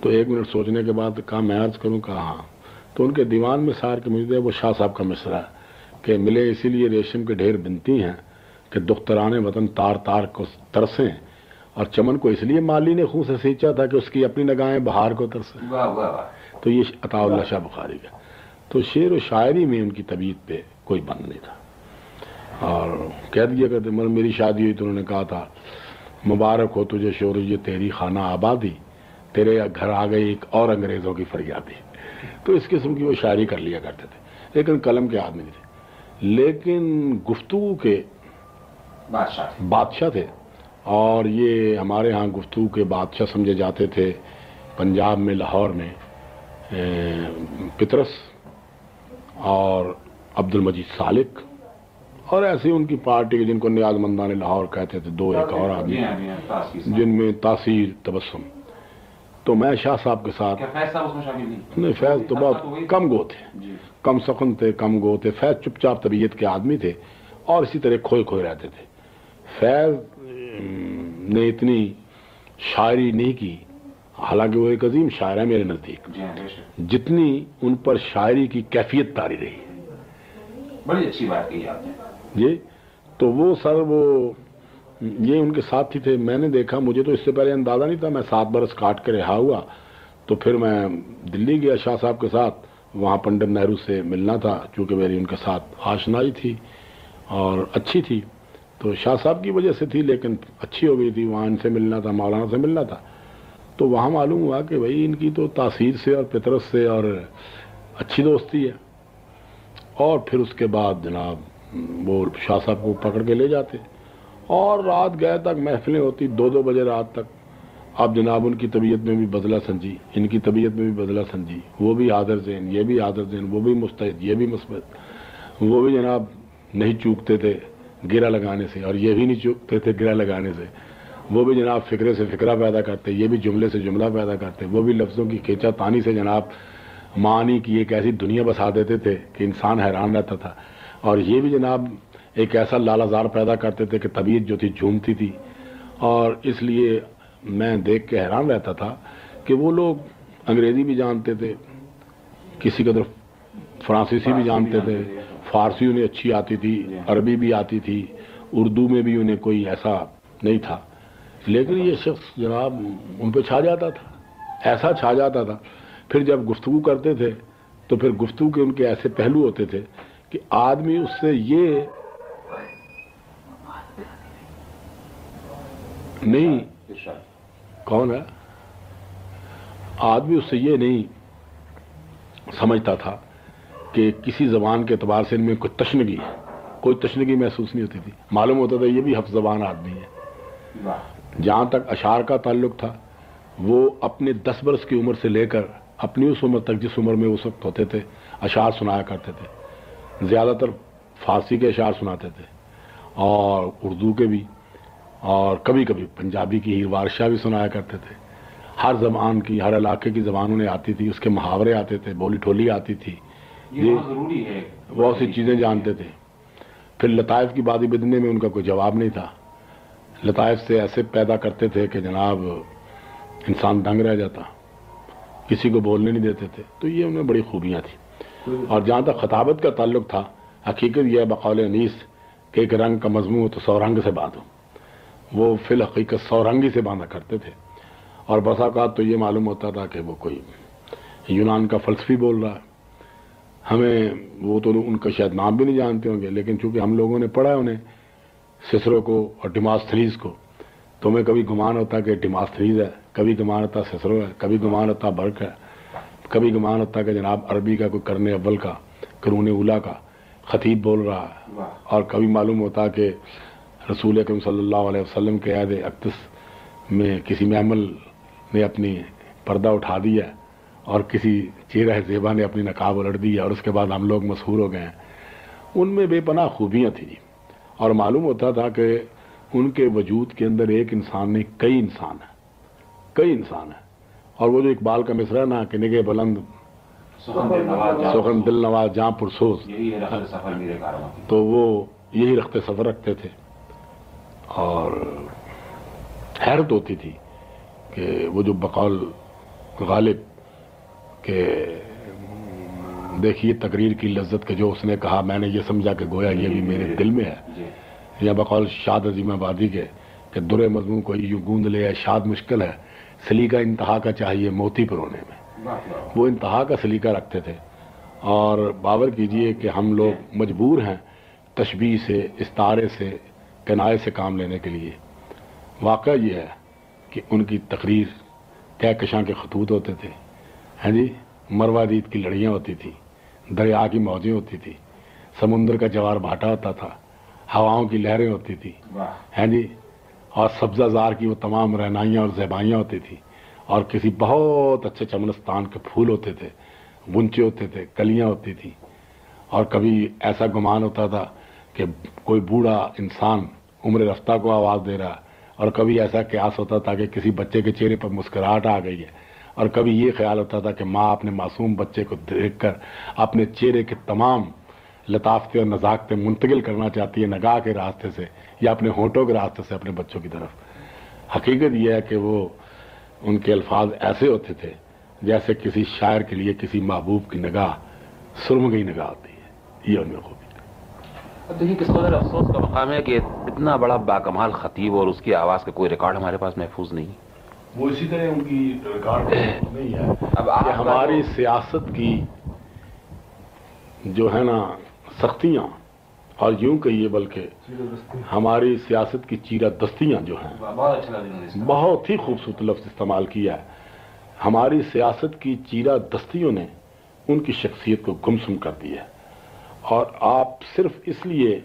تو ایک منٹ سوچنے کے بعد کہا، میں عرض کروں، کہا ہاں۔ تو ان کے دیوان میں سار کے مجھے وہ شاہ صاحب کا مصرع ہے کہ ملے اسی لیے ریشم کے ڈھیر بنتی ہیں کہ دختران وطن تار تار کو ترسیں۔ اور چمن کو اس لیے مالی نے خون سے سینچا تھا کہ اس کی اپنی نگاہیں بہار کو واہ تو یہ عطا اللہ شاہ بخاری کا۔ تو شعر و شاعری میں ان کی طبیعت پہ کوئی بند نہیں تھا۔ اور کہہ دیا کرتے مر میری شادی ہوئی تو انہوں نے کہا تھا مبارک ہو تجھے شور یہ تیری خانہ آبادی تیرے گھر آ گئی ایک اور انگریزوں کی فریادی۔ تو اس قسم کی وہ شاعری کر لیا کرتے تھے۔ لیکن قلم کے آدمی تھے۔ لیکن گفتگو کے بادشاہ تھے۔ اور یہ ہمارے ہاں گفتگو کے بادشاہ سمجھے جاتے تھے پنجاب میں لاہور میں اے، پطرس اور عبد المجید سالک اور ایسی ان کی پارٹی کے جن کو نیاز مندان لاہور کہتے تھے دو ایک اور آدمی جی ہاں جی ہاں۔ جن میں تاثیر تبسم۔ تو میں شاہ صاحب کے ساتھ نہیں؟ فیض تو وہی بہت کم گو تھے۔ جی۔ کم سخن تھے کم گو تھے۔ فیض چپ چاپ طبیعت کے آدمی تھے اور اسی طرح کھوئے کھوئے رہتے تھے۔ فیض نے اتنی شاعری نہیں کی حالانکہ وہ ایک عظیم شاعر ہے میرے نزدیک۔ جی ہاں جتنی ان پر شاعری کی کیفیت تاری رہی۔ بڑی اچھی بات کہی آپ نے۔ یہ تو وہ سر وہ یہ ان کے ساتھی تھے میں نے دیکھا مجھے تو اس سے پہلے اندازہ نہیں تھا میں سات برس کاٹ کے رہا ہوا۔ تو پھر میں دلی گیا شاہ صاحب کے ساتھ وہاں پنڈت نہرو سے ملنا تھا چونکہ میری ان کے ساتھ آشنائی تھی اور اچھی تھی۔ تو شاہ صاحب کی وجہ سے تھی، لیکن اچھی ہو گئی تھی۔ وہاں ان سے ملنا تھا، مولانا سے ملنا تھا۔ تو وہاں معلوم ہوا کہ بھائی، ان کی تو تاثیر سے اور پطرس سے اور اچھی دوستی ہے۔ اور پھر اس کے بعد جناب وہ شاہ صاحب کو پکڑ کے لے جاتے۔ اور رات گئے تک محفلیں ہوتی، دو دو بجے رات تک۔ اب جناب ان کی طبیعت میں بھی بدلہ سمجھی ان کی طبیعت میں بھی بدلہ سمجھی وہ بھی حاضر ذہن، یہ بھی حاضر ذہن، وہ بھی مستعد یہ بھی مثبت۔ وہ بھی جناب نہیں چوکتے تھے۔ گرا لگانے سے اور یہ بھی نہیں چوکتے تھے گرا لگانے سے۔ وہ بھی جناب فکرے سے فکرہ پیدا کرتے یہ بھی جملے سے جملہ پیدا کرتے۔ وہ بھی لفظوں کی کھینچا تانی سے جناب معنی کی ایک ایسی دنیا بسا دیتے تھے کہ انسان حیران رہتا تھا۔ اور یہ بھی جناب ایک ایسا لال زار پیدا کرتے تھے کہ طبیعت جو تھی جھومتی تھی۔ اور اس لیے میں دیکھ کے حیران رہتا تھا کہ وہ لوگ انگریزی بھی جانتے تھے کسی قدر فرانسیسی بھی جانتے تھے۔ فارسی انہیں اچھی آتی تھی عربی بھی آتی تھی اردو میں بھی انہیں کوئی ایسا نہیں تھا۔ لیکن یہ شخص جناب ان پہ چھا جاتا تھا ایسا چھا جاتا تھا۔ پھر جب گفتگو کرتے تھے تو پھر گفتگو کے ان کے ایسے پہلو ہوتے تھے کہ آدمی اس سے یہ نہیں۔ کون ہے؟ آدمی اس سے یہ نہیں سمجھتا تھا۔ کہ کسی زبان کے اعتبار سے ان میں کوئی تشنگی ہے۔ کوئی تشنگی محسوس نہیں ہوتی تھی۔ معلوم ہوتا تھا یہ بھی حفظ زبان آدمی ہے۔ جہاں تک اشعار کا تعلق تھا وہ اپنے دس برس کی عمر سے لے کر اپنی اس عمر تک جس عمر میں اس وقت ہوتے تھے اشعار سنایا کرتے تھے۔ زیادہ تر فارسی کے اشعار سناتے تھے۔ اور اردو کے بھی اور کبھی کبھی پنجابی کی ہیر وارشاہ بھی سنایا کرتے تھے۔ ہر زبان کی ہر علاقے کی زبان انہیں آتی تھی۔ اس کے محاورے آتے تھے بولی ٹھولی آتی تھی۔ یہ بہت ضروری ہے۔ بہت سی چیزیں جانتے تھے۔ پھر لطائف کی بادی بدنے میں ان کا کوئی جواب نہیں تھا۔ لطائف سے ایسے پیدا کرتے تھے کہ جناب انسان دنگ رہ جاتا۔ کسی کو بولنے نہیں دیتے تھے۔ تو یہ انہیں بڑی خوبیاں تھیں۔ اور جہاں تک خطابت کا تعلق تھا حقیقت یہ بقول انیس کہ ایک رنگ کا مضمون تو سو رنگ سے باندھو۔ وہ فی الحقیقت سو رنگی سے باندھا کرتے تھے۔ اور بسا اوقات تو یہ معلوم ہوتا تھا کہ وہ کوئی یونان کا فلسفی بول رہا ہے۔ ہمیں وہ تو ان کا شاید نام بھی نہیں جانتے ہوں گے لیکن چونکہ ہم لوگوں نے پڑھا ہے انہیں سسرو کو اور ڈیماستھریز کو تو ہمیں کبھی گمان ہوتا کہ ڈیماستھریز ہے کبھی گمان ہوتا سسرو ہے کبھی گمان ہوتا برق ہے کبھی گمان ہوتا کہ جناب عربی کا کوئی کرنے اول کا قرون اولا کا خطیب بول رہا ہے۔ اور کبھی معلوم ہوتا کہ رسول اکرم صلی اللہ علیہ وسلم کے عہد اقدس میں کسی محمل نے اپنی پردہ اٹھا دیا اور کسی چہرہ زیبا نے اپنی نقاب الٹ دی اور اس کے بعد ہم لوگ مشہور ہو گئے ہیں۔ ان میں بے پناہ خوبیاں تھیں اور معلوم ہوتا تھا کہ ان کے وجود کے اندر ایک انسان نہیں کئی انسان ہیں۔ کئی انسان ہیں۔ اور وہ جو اقبال کا مصرع نا کہ نگے بلند سخن دل نواز جہاں پرسوز۔ تو وہ یہی رخت سفر رکھتے تھے۔ اور حیرت ہوتی تھی کہ وہ جو بقول غالب کہ دیکھیے تقریر کی لذت کے جو اس نے کہا میں نے یہ سمجھا کہ گویا یہ بھی میرے دل میں ہے۔ جی۔ یا بقول شاد عظیم آبادی کے کہ درے مضمون کو یوں گوند لے شاد مشکل ہے۔ سلیقہ انتہا کا چاہیے موتی پرونے میں۔ وہ انتہا کا سلیقہ رکھتے تھے۔ اور باور کیجیے کہ ہم لوگ مجبور ہیں تشبیح سے استارے سے کنائے سے کام لینے کے لیے۔ واقعہ یہ ہے کہ ان کی تقریر کہکشاں کے خطوط ہوتے تھے۔ ہیں جی؟ مروا دید کی لڑیاں ہوتی تھیں دریا کی موجیں ہوتی تھی سمندر کا جوار بھاٹا ہوتا تھا ہواؤں کی لہریں ہوتی تھی ہیں جی؟ اور سبزہ زار کی وہ تمام رہنائیاں اور زیبائیاں ہوتی تھیں اور کسی بہت اچھے چمنستان کے پھول ہوتے تھے گنچے ہوتے تھے کلیاں ہوتی تھیں۔ اور کبھی ایسا گمان ہوتا تھا کہ کوئی بوڑھا انسان عمر رفتہ کو آواز دے رہا اور کبھی ایسا قیاس ہوتا تھا کہ کسی بچے کے چہرے پر مسکراہٹ آ گئی ہے۔ اور کبھی یہ خیال ہوتا تھا کہ ماں اپنے معصوم بچے کو دیکھ کر اپنے چہرے کے تمام لطافتے اور نزاکتیں منتقل کرنا چاہتی ہے نگاہ کے راستے سے یا اپنے ہونٹوں کے راستے سے اپنے بچوں کی طرف۔ حقیقت یہ ہے کہ وہ ان کے الفاظ ایسے ہوتے تھے جیسے کسی شاعر کے لیے کسی محبوب کی نگاہ سرم گئی نگاہ ہوتی ہے۔ یہ ان میں خوبی دیکھیے کس قدر افسوس کا مقام ہے کہ اتنا بڑا باکمال خطیب اور اس کی آواز کا کوئی ریکارڈ ہمارے پاس محفوظ نہیں۔ وہ اسی طرح ان کی ریکارڈ نہیں ہے اب ہماری سیاست کی جو ہے نا سختیاں اور یوں کہیے بلکہ ہماری سیاست کی چیرہ دستیاں جو ہیں بہت اچھا ہی خوبصورت لفظ استعمال کیا ہے۔ ہماری سیاست کی چیرہ دستیوں نے ان کی شخصیت کو گمسم کر دیا ہے۔ اور آپ صرف اس لیے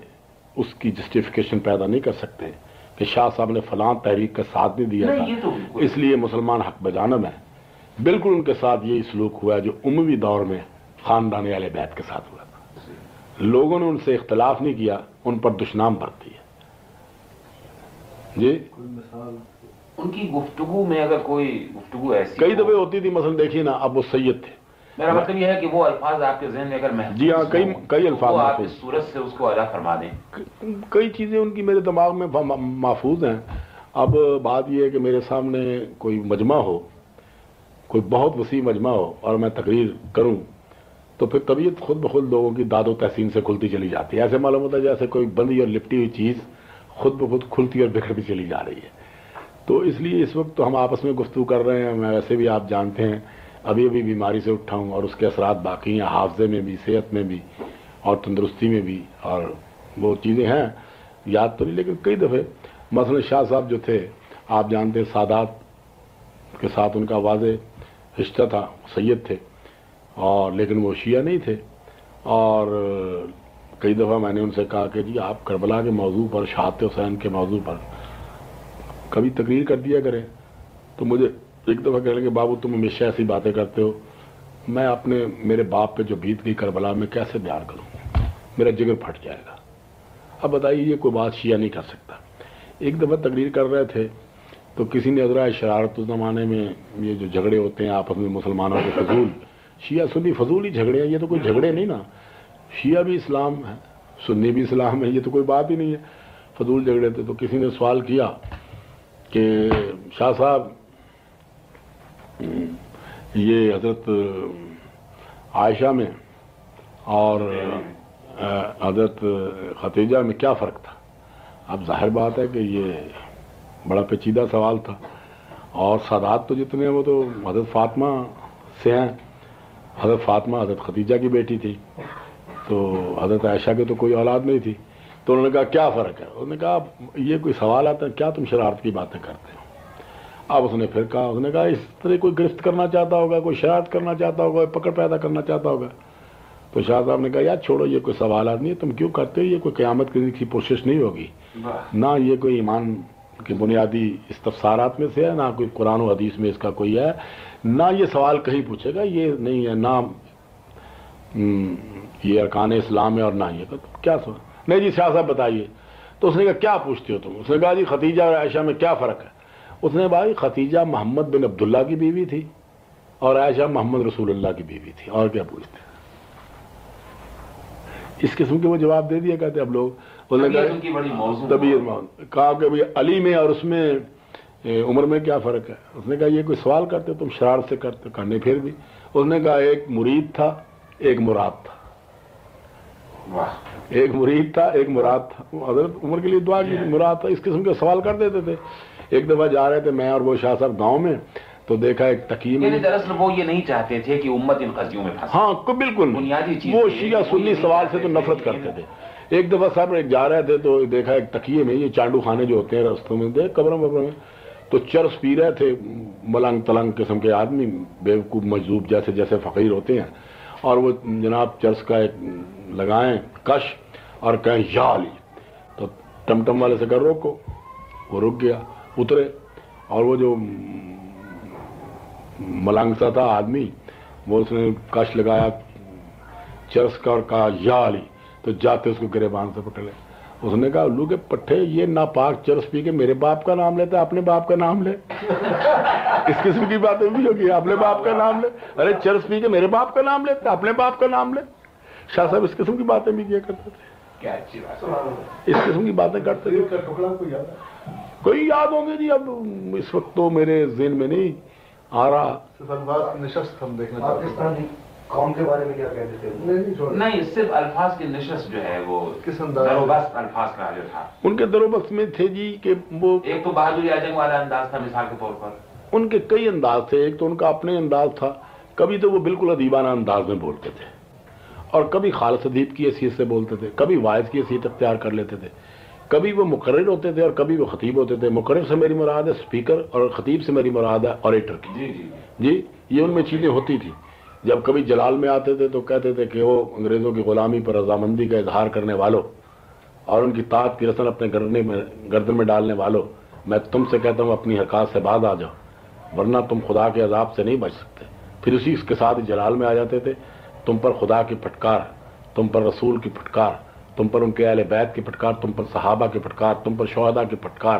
اس کی جسٹیفیکیشن پیدا نہیں کر سکتے کہ شاہ صاحب نے فلاں تحریک کا ساتھ نہیں دیا تھا۔ اس لیے مسلمان حق بجانب ہیں۔ بالکل ان کے ساتھ یہی سلوک ہوا ہے جو عموی دور میں خاندان اہل بیت کے ساتھ ہوا تھا۔ لوگوں نے ان سے اختلاف نہیں کیا ان پر دشنام برتی ہے۔ جی؟ ان کی گفتگو میں اگر کوئی گفتگو ایسی کئی دفعے ہوتی تھی مثلا دیکھیے نا اب وہ سید تھے۔ میرا مطلب یہ ہے کہ وہ الفاظ آپ کے ذہن میں اگر محفوظ جی ہاں، کئی- کئی الفاظ آپ۔ اس صورت سے اس کو ادا فرما دیں۔ کئی چیزیں ان کی میرے دماغ میں محفوظ ہیں۔ اب بات یہ ہے کہ میرے سامنے کوئی مجمع ہو کوئی بہت وسیع مجمع ہو اور میں تقریر کروں تو پھر طبیعت خود بخود لوگوں کی داد و تحسین سے کھلتی چلی جاتی ہے۔ ایسے معلوم ہوتا ہے جیسے کوئی بندی اور لپٹی ہوئی چیز خود بخود کھلتی اور بکھرتی چلی جا رہی ہے۔ تو اس لیے اس وقت تو ہم آپس میں گفتگو کر رہے ہیں میں ویسے بھی آپ جانتے ہیں۔ ابھی ابھی بیماری سے اٹھا ہوں اور اس کے اثرات باقی ہیں، حافظے میں بھی، صحت میں بھی اور تندرستی میں بھی اور وہ چیزیں ہیں، یاد تو نہیں، لیکن کئی دفعے مثلا شاہ صاحب جو تھے، آپ جانتے ہیں سادات کے ساتھ ان کا واضح رشتہ تھا، سید تھے اور لیکن وہ شیعہ نہیں تھے اور کئی دفعہ میں نے ان سے کہا کہ جی آپ کربلا کے موضوع پر، شہادت حسین کے موضوع پر کبھی تقریر کر دیا کریں تو مجھے ایک دفعہ کہنے لگے، بابو، تم ہمیشہ ایسی باتیں کرتے ہو۔ میں اپنے میرے باپ پہ جو بیت گئی کربلا میں کیسے بیان کروں؟ میرا جگر پھٹ جائے گا۔ اب بتائیے، یہ کوئی بات شیعہ نہیں کر سکتا۔ ایک دفعہ تقریر کر رہے تھے تو کسی نے ادرا شرارت زمانے میں یہ جو جھگڑے ہوتے ہیں، آپس میں مسلمانوں کے فضول، شیعہ سنی فضول ہی جھگڑے ہیں، یہ تو کوئی جھگڑے نہیں نا۔ شیعہ بھی اسلام ہے، سنی بھی اسلام ہے، یہ تو کوئی بات ہی نہیں ہے۔ فضول جھگڑے تھے تو کسی نے سوال کیا کہ شاہ صاحب یہ حضرت عائشہ میں اور حضرت ختیجہ میں کیا فرق تھا؟ اب ظاہر بات ہے کہ یہ بڑا پیچیدہ سوال تھا اور سادات تو جتنے ہیں وہ تو حضرت فاطمہ سے ہیں۔ حضرت فاطمہ، حضرت ختیجہ کی بیٹی تھی۔ تو حضرت عائشہ کی تو کوئی اولاد نہیں تھی۔ تو انہوں نے کہا کیا فرق ہے؟ انہوں نے کہا، یہ کوئی سوال آتا ہے، کیا تم شرارت کی باتیں کرتے ہو؟ اب اس نے پھر کہا اس نے کہا اس طرح کوئی گرفت کرنا چاہتا ہوگا کوئی شرارت کرنا چاہتا ہوگا کوئی پکڑ پیدا کرنا چاہتا ہوگا۔ تو شاہ صاحب نے کہا یار چھوڑو یہ کوئی سوالات نہیں ہے تم کیوں کرتے ہو؟ یہ کوئی قیامت کرنے کی کوشش نہیں ہوگی۔ نہ یہ کوئی ایمان کے بنیادی استفسارات میں سے ہے نہ کوئی قرآن و حدیث میں اس کا کوئی ہے۔ نہ یہ سوال کہیں پوچھے گا یہ نہیں ہے نہ یہ ارکان اسلام ہے اور نہ یہ۔ کیا سوال؟ نہیں جی شاہ صاحب بتائیے۔ تو اس نے کہا کیا پوچھتے ہو تم؟ اس نے کہا جی ختیجہ اور عائشہ میں کیا فرق ہے؟ اس نے بھائی ختیجہ محمد بن عبداللہ کی بیوی تھی اور عائشہ محمد رسول اللہ کی بیوی تھی۔ اور کیا پوچھتے اس قسم کے وہ جواب دے دیا کہتے اب لوگ۔ کہا کہ علی میں اور اس میں عمر میں کیا فرق ہے؟ اس نے کہا یہ کوئی سوال کرتے تم شرار سے کرتے کرنے پھر بھی۔ اس نے کہا ایک مرید تھا ایک مراد تھا۔ ایک مرید تھا ایک مراد تھا۔ حضرت عمر کے لیے دعا کی مراد تھا۔ اس قسم کے سوال کر دیتے تھے۔ ایک دفعہ جا رہے تھے میں اور وہ شاہ صاحب گاؤں میں تو دیکھا ایک تقیم یعنی دراصل وہ یہ نہیں چاہتے تھے کہ امت ان قضیوں میں پھنسے۔ ہاں بالکل۔ بنیادی چیز وہ شیعہ سنی سوال سے تو نفرت کرتے تھے۔ ایک دفعہ صاحب ایک جا رہے تھے تو دیکھا ایک تکیے میں یہ چانڈو خانے جو ہوتے ہیں رستوں میں دیکھ قبروں وبروں میں۔ تو چرس پی رہے تھے ملنگ تلنگ قسم کے آدمی بیوقوف مجذوب جیسے جیسے فقیر ہوتے ہیں۔ اور وہ جناب چرس کا ایک لگائیں کش اور کہیں یا علی۔ تو ٹم ٹم والے سے کر روکو۔ وہ رک گیا۔ اترے اور وہ جو ملنگ سا تھا آدمی وہ اس نے کش لگایا چرس کا اور کہا یا علی! تو جاتے اس کو گرے باندھ سے پکڑے اس نے کہا الو کے پٹھے یہ ناپاک چرس پی کے میرے باپ کا نام لیتا اپنے باپ کا نام لے۔ اس قسم کی باتیں بھی ہوگی اپنے باپ کا نام لے۔ ارے چرس پی کے میرے باپ کا نام لیتا اپنے باپ کا نام لے۔ شاہ صاحب اس قسم کی باتیں بھی کیا کرتے تھے؟ اس قسم کی باتیں کرتے تھے۔ کوئی یاد ہوں گے جی اب اس وقت تو میرے ذہن میں نہیں آ رہا۔ نشست ہم دیکھنا پاکستانی قوم کے بارے میں کیا کہتے تھے وہ؟ نہیں صرف الفاظ کی نشست جو ہے وہ کس انداز الفاظ کا جو تھا۔ ان کے دروبست میں تھے جی کہ وہ ایک تو بہادری اعظم والا انداز تھا مثال کے طور پر۔ ان کے کئی انداز تھے ایک تو ان کا اپنے انداز تھا۔ کبھی تو وہ بالکل ادیبانہ انداز میں بولتے تھے۔ اور کبھی خالص ادیب کی حیثیت سے بولتے تھے کبھی واعظ کی حیثیت اختیار کر لیتے تھے۔ کبھی وہ مقرر ہوتے تھے اور کبھی وہ خطیب ہوتے تھے۔ مقرر سے میری مراد ہے اسپیکر اور خطیب سے میری مراد ہے آریٹر کی۔ جی جی جی۔ یہ ان میں چیزیں ہوتی تھی جب کبھی جلال میں آتے تھے تو کہتے تھے کہ وہ انگریزوں کی غلامی پر رضامندی کا اظہار کرنے والوں اور ان کی طاعت کی رسن اپنے گردنے میں گردن میں ڈالنے والوں میں تم سے کہتا ہوں اپنی حرکات سے بعد آ جاؤ ورنہ تم خدا کے عذاب سے نہیں بچ سکتے۔ پھر اسی کے ساتھ جلال میں آ جاتے تھے۔ تم پر خدا کی پھٹکار تم پر رسول کی پھٹکار تم پر ان کے اہل بیت کی پھٹکار تم پر صحابہ کی پھٹکار تم پر شہداء کی پھٹکار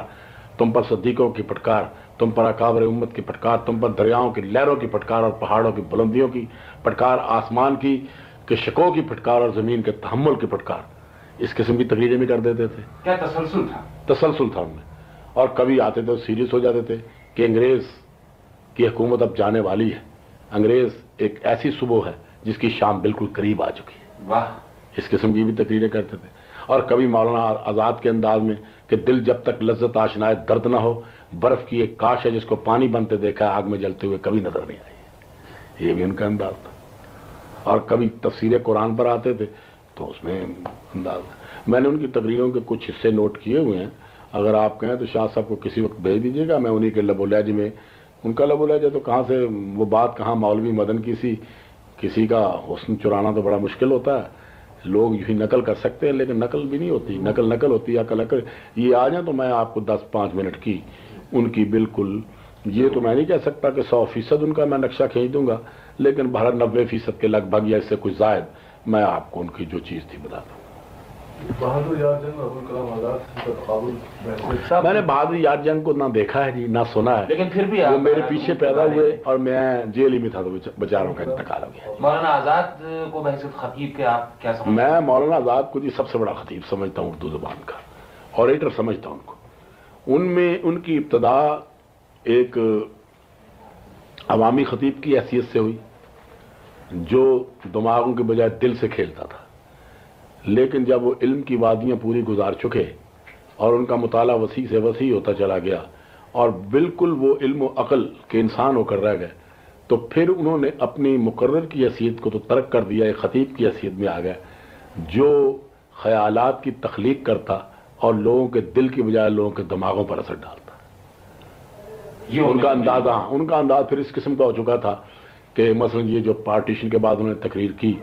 تم پر صدیقوں کی پھٹکار تم پر اکابر امت کی پھٹکار تم پر دریاؤں کی لہروں کی پھٹکار اور پہاڑوں کی بلندیوں کی پھٹکار آسمان کی کہ شکوں کی پھٹکار اور زمین کے تحمل کی پھٹکار۔ اس قسم کی تقریریں بھی کر دیتے تھے۔ کیا تسلسل تھا؟ تسلسل تھا ان میں۔ اور کبھی آتے تھے سیریس ہو جاتے تھے کہ انگریز کی حکومت اب جانے والی ہے۔ انگریز ایک ایسی صبح ہے جس کی شام بالکل قریب آ چکی ہے۔ واہ۔ اس قسم کی بھی تقریریں کرتے تھے۔ اور کبھی مولانا آزاد کے انداز میں کہ دل جب تک لذت آشنائے درد نہ ہو، برف کی ایک کاش ہے جس کو پانی بنتے دیکھا آگ میں جلتے ہوئے کبھی نظر نہیں آئی۔ یہ بھی ان کا انداز تھا۔ اور کبھی تفسیر قرآن پر آتے تھے تو اس میں انداز تھا میں نے ان کی تقریروں کے کچھ حصے نوٹ کیے ہوئے ہیں۔ اگر آپ کہیں تو شاہ صاحب کو کسی وقت بھیج دیجیے گا، میں انہی کے لب و لہج میں، ان کا لب و لہجہ تو کہاں سے، وہ بات کہاں مولوی مدن کی سی، کسی کا حسن چرانا تو بڑا مشکل ہوتا ہے۔ لوگ یہی نقل کر سکتے ہیں، لیکن نقل بھی نہیں ہوتی۔ نقل نقل ہوتی ہے عقل عقل یہ آ جائیں تو میں آپ کو دس پانچ منٹ کی، ان کی بالکل۔ یہ تو میں نہیں کہہ سکتا کہ سو فیصد ان کا میں نقشہ کھینچ دوں گا، لیکن بھارت نوے فیصد کے لگ بھگ یا اس سے کچھ زائد میں آپ کو ان کی جو چیز تھی بتاتا ہوں بہادر یار جنگ اور ابوالکلام آزاد کا تقابل محسوس میں نے بہادر یار جنگ کو نہ دیکھا ہے جی نہ سنا ہے۔ لیکن پھر بھی وہ میرے پیچھے پیدا ہوئے اور میں جیل ہی میں تھا تو بیچاروں کا انتقال ہو گیا مولانا آزاد کو بحثیت خطیب کے آپ کیا سمجھتے میں مولانا آزاد کو جی سب سے بڑا خطیب سمجھتا ہوں اردو زبان کا آریٹر سمجھتا ہوں ان کو۔ ان میں ان کی ابتدا ایک عوامی خطیب کی حیثیت سے ہوئی جو دماغوں کے بجائے دل سے کھیلتا تھا۔ لیکن جب وہ علم کی وادیاں پوری گزار چکے اور ان کا مطالعہ وسیع سے وسیع ہوتا چلا گیا اور بالکل وہ علم و عقل کے انسان ہو کر رہ گئے تو پھر انہوں نے اپنی مقرر کی حیثیت کو تو ترک کر دیا ایک خطیب کی حیثیت میں آ گئے جو خیالات کی تخلیق کرتا اور لوگوں کے دل کی بجائے لوگوں کے دماغوں پر اثر ڈالتا۔ یہ ان کا انداز ہاں ان کا انداز پھر اس قسم کا ہو چکا تھا کہ مثلا یہ جو پارٹیشن کے بعد انہوں نے تقریر کی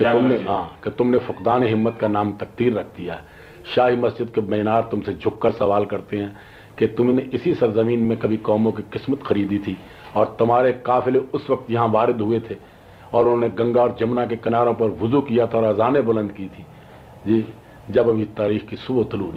کہ تم نے ہاں کہ تم نے فقدان ہمت کا نام تقدیر رکھ دیا ہے۔ شاہی مسجد کے مینار تم سے جھک کر سوال کرتے ہیں کہ تم نے اسی سرزمین میں کبھی قوموں کی قسمت خریدی تھی اور تمہارے قافلے اس وقت یہاں وارد ہوئے تھے اور انہوں نے گنگا اور جمنا کے کناروں پر وضو کیا تھا اور اذانیں بلند کی تھی جی جب ابھی تاریخ کی صبح طلوع